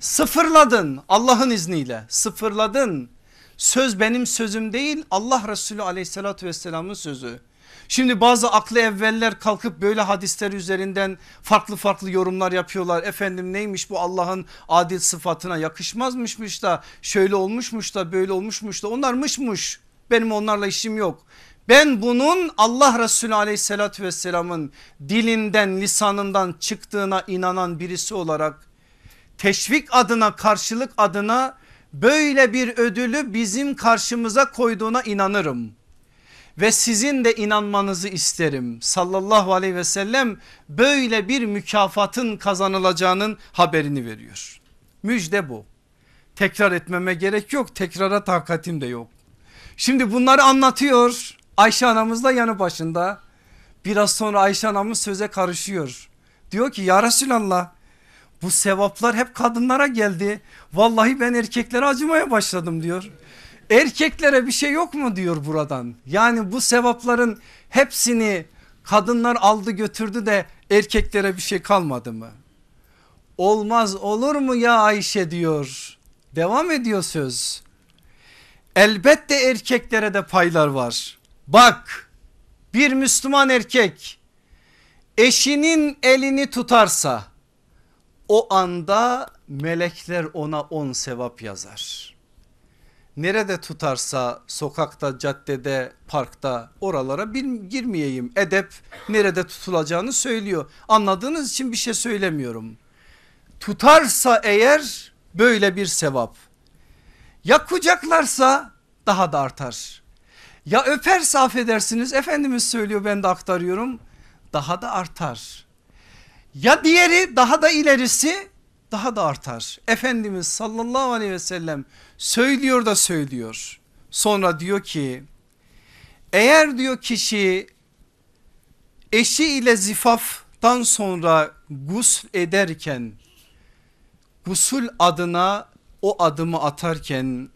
Sıfırladın Allah'ın izniyle sıfırladın. Söz benim sözüm değil Allah Resulü aleyhissalatü vesselamın sözü. Şimdi bazı aklı evveller kalkıp böyle hadisler üzerinden farklı farklı yorumlar yapıyorlar. Efendim neymiş bu Allah'ın adil sıfatına yakışmazmışmış da şöyle olmuşmuş da böyle olmuşmuş da onlarmışmış. Benim onlarla işim yok. Ben bunun Allah Resulü aleyhissalatü vesselamın dilinden lisanından çıktığına inanan birisi olarak teşvik adına karşılık adına böyle bir ödülü bizim karşımıza koyduğuna inanırım. Ve sizin de inanmanızı isterim sallallahu aleyhi ve sellem böyle bir mükafatın kazanılacağının haberini veriyor. Müjde bu. Tekrar etmeme gerek yok tekrara takatim de yok. Şimdi bunları anlatıyor Ayşe anamız da yanı başında. Biraz sonra Ayşe anamız söze karışıyor. Diyor ki ya Resulallah bu sevaplar hep kadınlara geldi. Vallahi ben erkeklere acımaya başladım diyor. Erkeklere bir şey yok mu diyor buradan. Yani bu sevapların hepsini kadınlar aldı götürdü de erkeklere bir şey kalmadı mı? Olmaz olur mu ya Ayşe diyor. Devam ediyor söz. Elbette erkeklere de paylar var. Bak bir Müslüman erkek eşinin elini tutarsa o anda melekler ona on sevap yazar. Nerede tutarsa sokakta, caddede, parkta oralara bir, girmeyeyim. Edep nerede tutulacağını söylüyor. Anladığınız için bir şey söylemiyorum. Tutarsa eğer böyle bir sevap. Ya kucaklarsa daha da artar. Ya öperse affedersiniz Efendimiz söylüyor ben de aktarıyorum daha da artar. Ya diğeri daha da ilerisi daha da artar. Efendimiz sallallahu aleyhi ve sellem söylüyor da söylüyor. Sonra diyor ki eğer diyor kişi eşi ile zifaftan sonra gusl ederken gusül adına o adımı atarken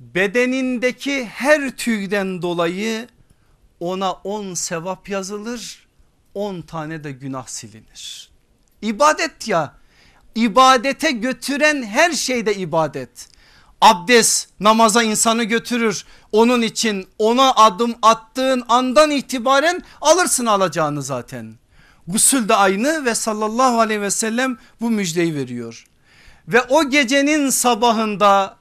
bedenindeki her tüyden dolayı ona on sevap yazılır on tane de günah silinir. İbadet ya ibadete götüren her şeyde ibadet. Abdest namaza insanı götürür. Onun için ona adım attığın andan itibaren alırsın alacağını zaten. Gusül de aynı ve sallallahu aleyhi ve sellem bu müjdeyi veriyor. Ve o gecenin sabahında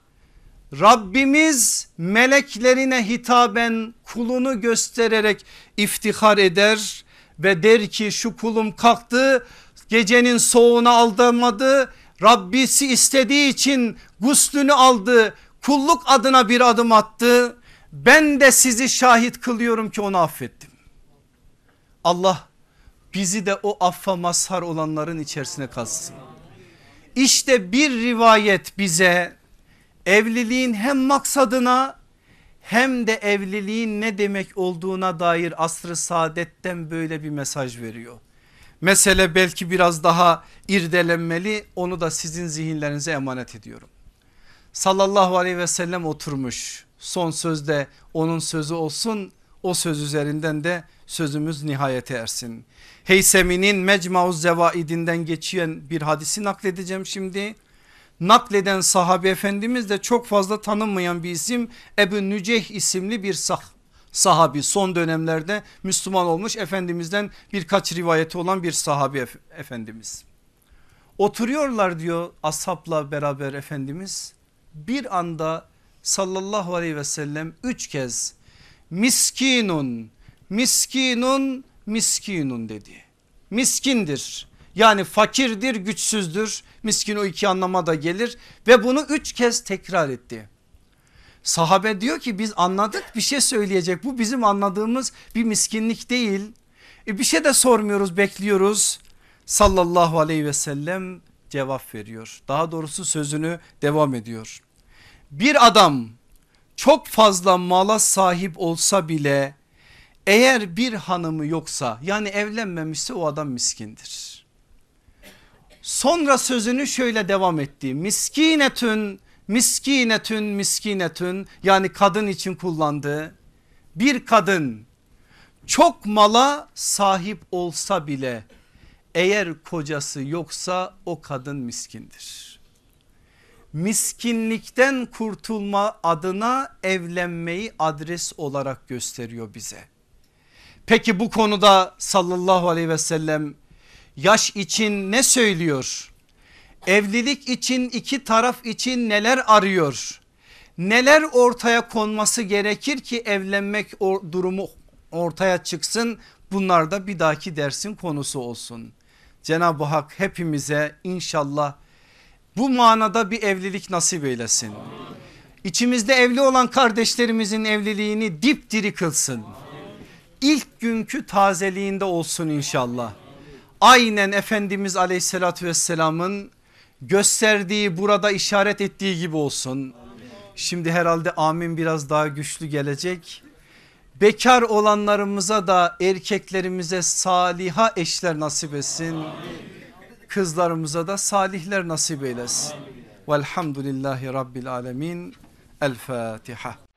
Rabbimiz meleklerine hitaben kulunu göstererek iftihar eder ve der ki şu kulum kalktı gecenin soğuğuna aldırmadı Rabbisi istediği için guslünü aldı kulluk adına bir adım attı ben de sizi şahit kılıyorum ki onu affettim. Allah bizi de o affa mazhar olanların içerisine kalsın. İşte bir rivayet bize evliliğin hem maksadına hem de evliliğin ne demek olduğuna dair asrı saadetten böyle bir mesaj veriyor. Mesele belki biraz daha irdelenmeli onu da sizin zihinlerinize emanet ediyorum. Sallallahu aleyhi ve sellem oturmuş son sözde onun sözü olsun o söz üzerinden de sözümüz nihayete ersin. Heysemi'nin Mecmuuz Zevaidinden geçen bir hadisi nakledeceğim şimdi. Nakleden sahabe efendimiz de çok fazla tanınmayan bir isim Ebu Nüceh isimli bir sah sahabi son dönemlerde Müslüman olmuş efendimizden birkaç rivayeti olan bir sahabi efendimiz. Oturuyorlar diyor ashabla beraber efendimiz bir anda sallallahu aleyhi ve sellem üç kez miskinun miskinun miskinun dedi. Miskindir yani fakirdir güçsüzdür miskin o iki anlama da gelir ve bunu üç kez tekrar etti. Sahabe diyor ki biz anladık bir şey söyleyecek bu bizim anladığımız bir miskinlik değil. E bir şey de sormuyoruz bekliyoruz sallallahu aleyhi ve sellem cevap veriyor. Daha doğrusu sözünü devam ediyor. Bir adam çok fazla mala sahip olsa bile eğer bir hanımı yoksa yani evlenmemişse o adam miskindir. Sonra sözünü şöyle devam etti. Miskinetün, miskinetün, miskinetün yani kadın için kullandığı bir kadın çok mala sahip olsa bile eğer kocası yoksa o kadın miskindir miskinlikten kurtulma adına evlenmeyi adres olarak gösteriyor bize. Peki bu konuda sallallahu aleyhi ve sellem yaş için ne söylüyor? Evlilik için iki taraf için neler arıyor? Neler ortaya konması gerekir ki evlenmek durumu ortaya çıksın? Bunlar da bir dahaki dersin konusu olsun. Cenab-ı Hak hepimize inşallah bu manada bir evlilik nasip eylesin. İçimizde evli olan kardeşlerimizin evliliğini dipdiri kılsın. İlk günkü tazeliğinde olsun inşallah. Aynen Efendimiz aleyhissalatü vesselamın gösterdiği burada işaret ettiği gibi olsun. Şimdi herhalde amin biraz daha güçlü gelecek. Bekar olanlarımıza da erkeklerimize saliha eşler nasip etsin. Kızlarımıza da salihler nasip eylesin. Velhamdülillahi Rabbil Alemin. El Fatiha.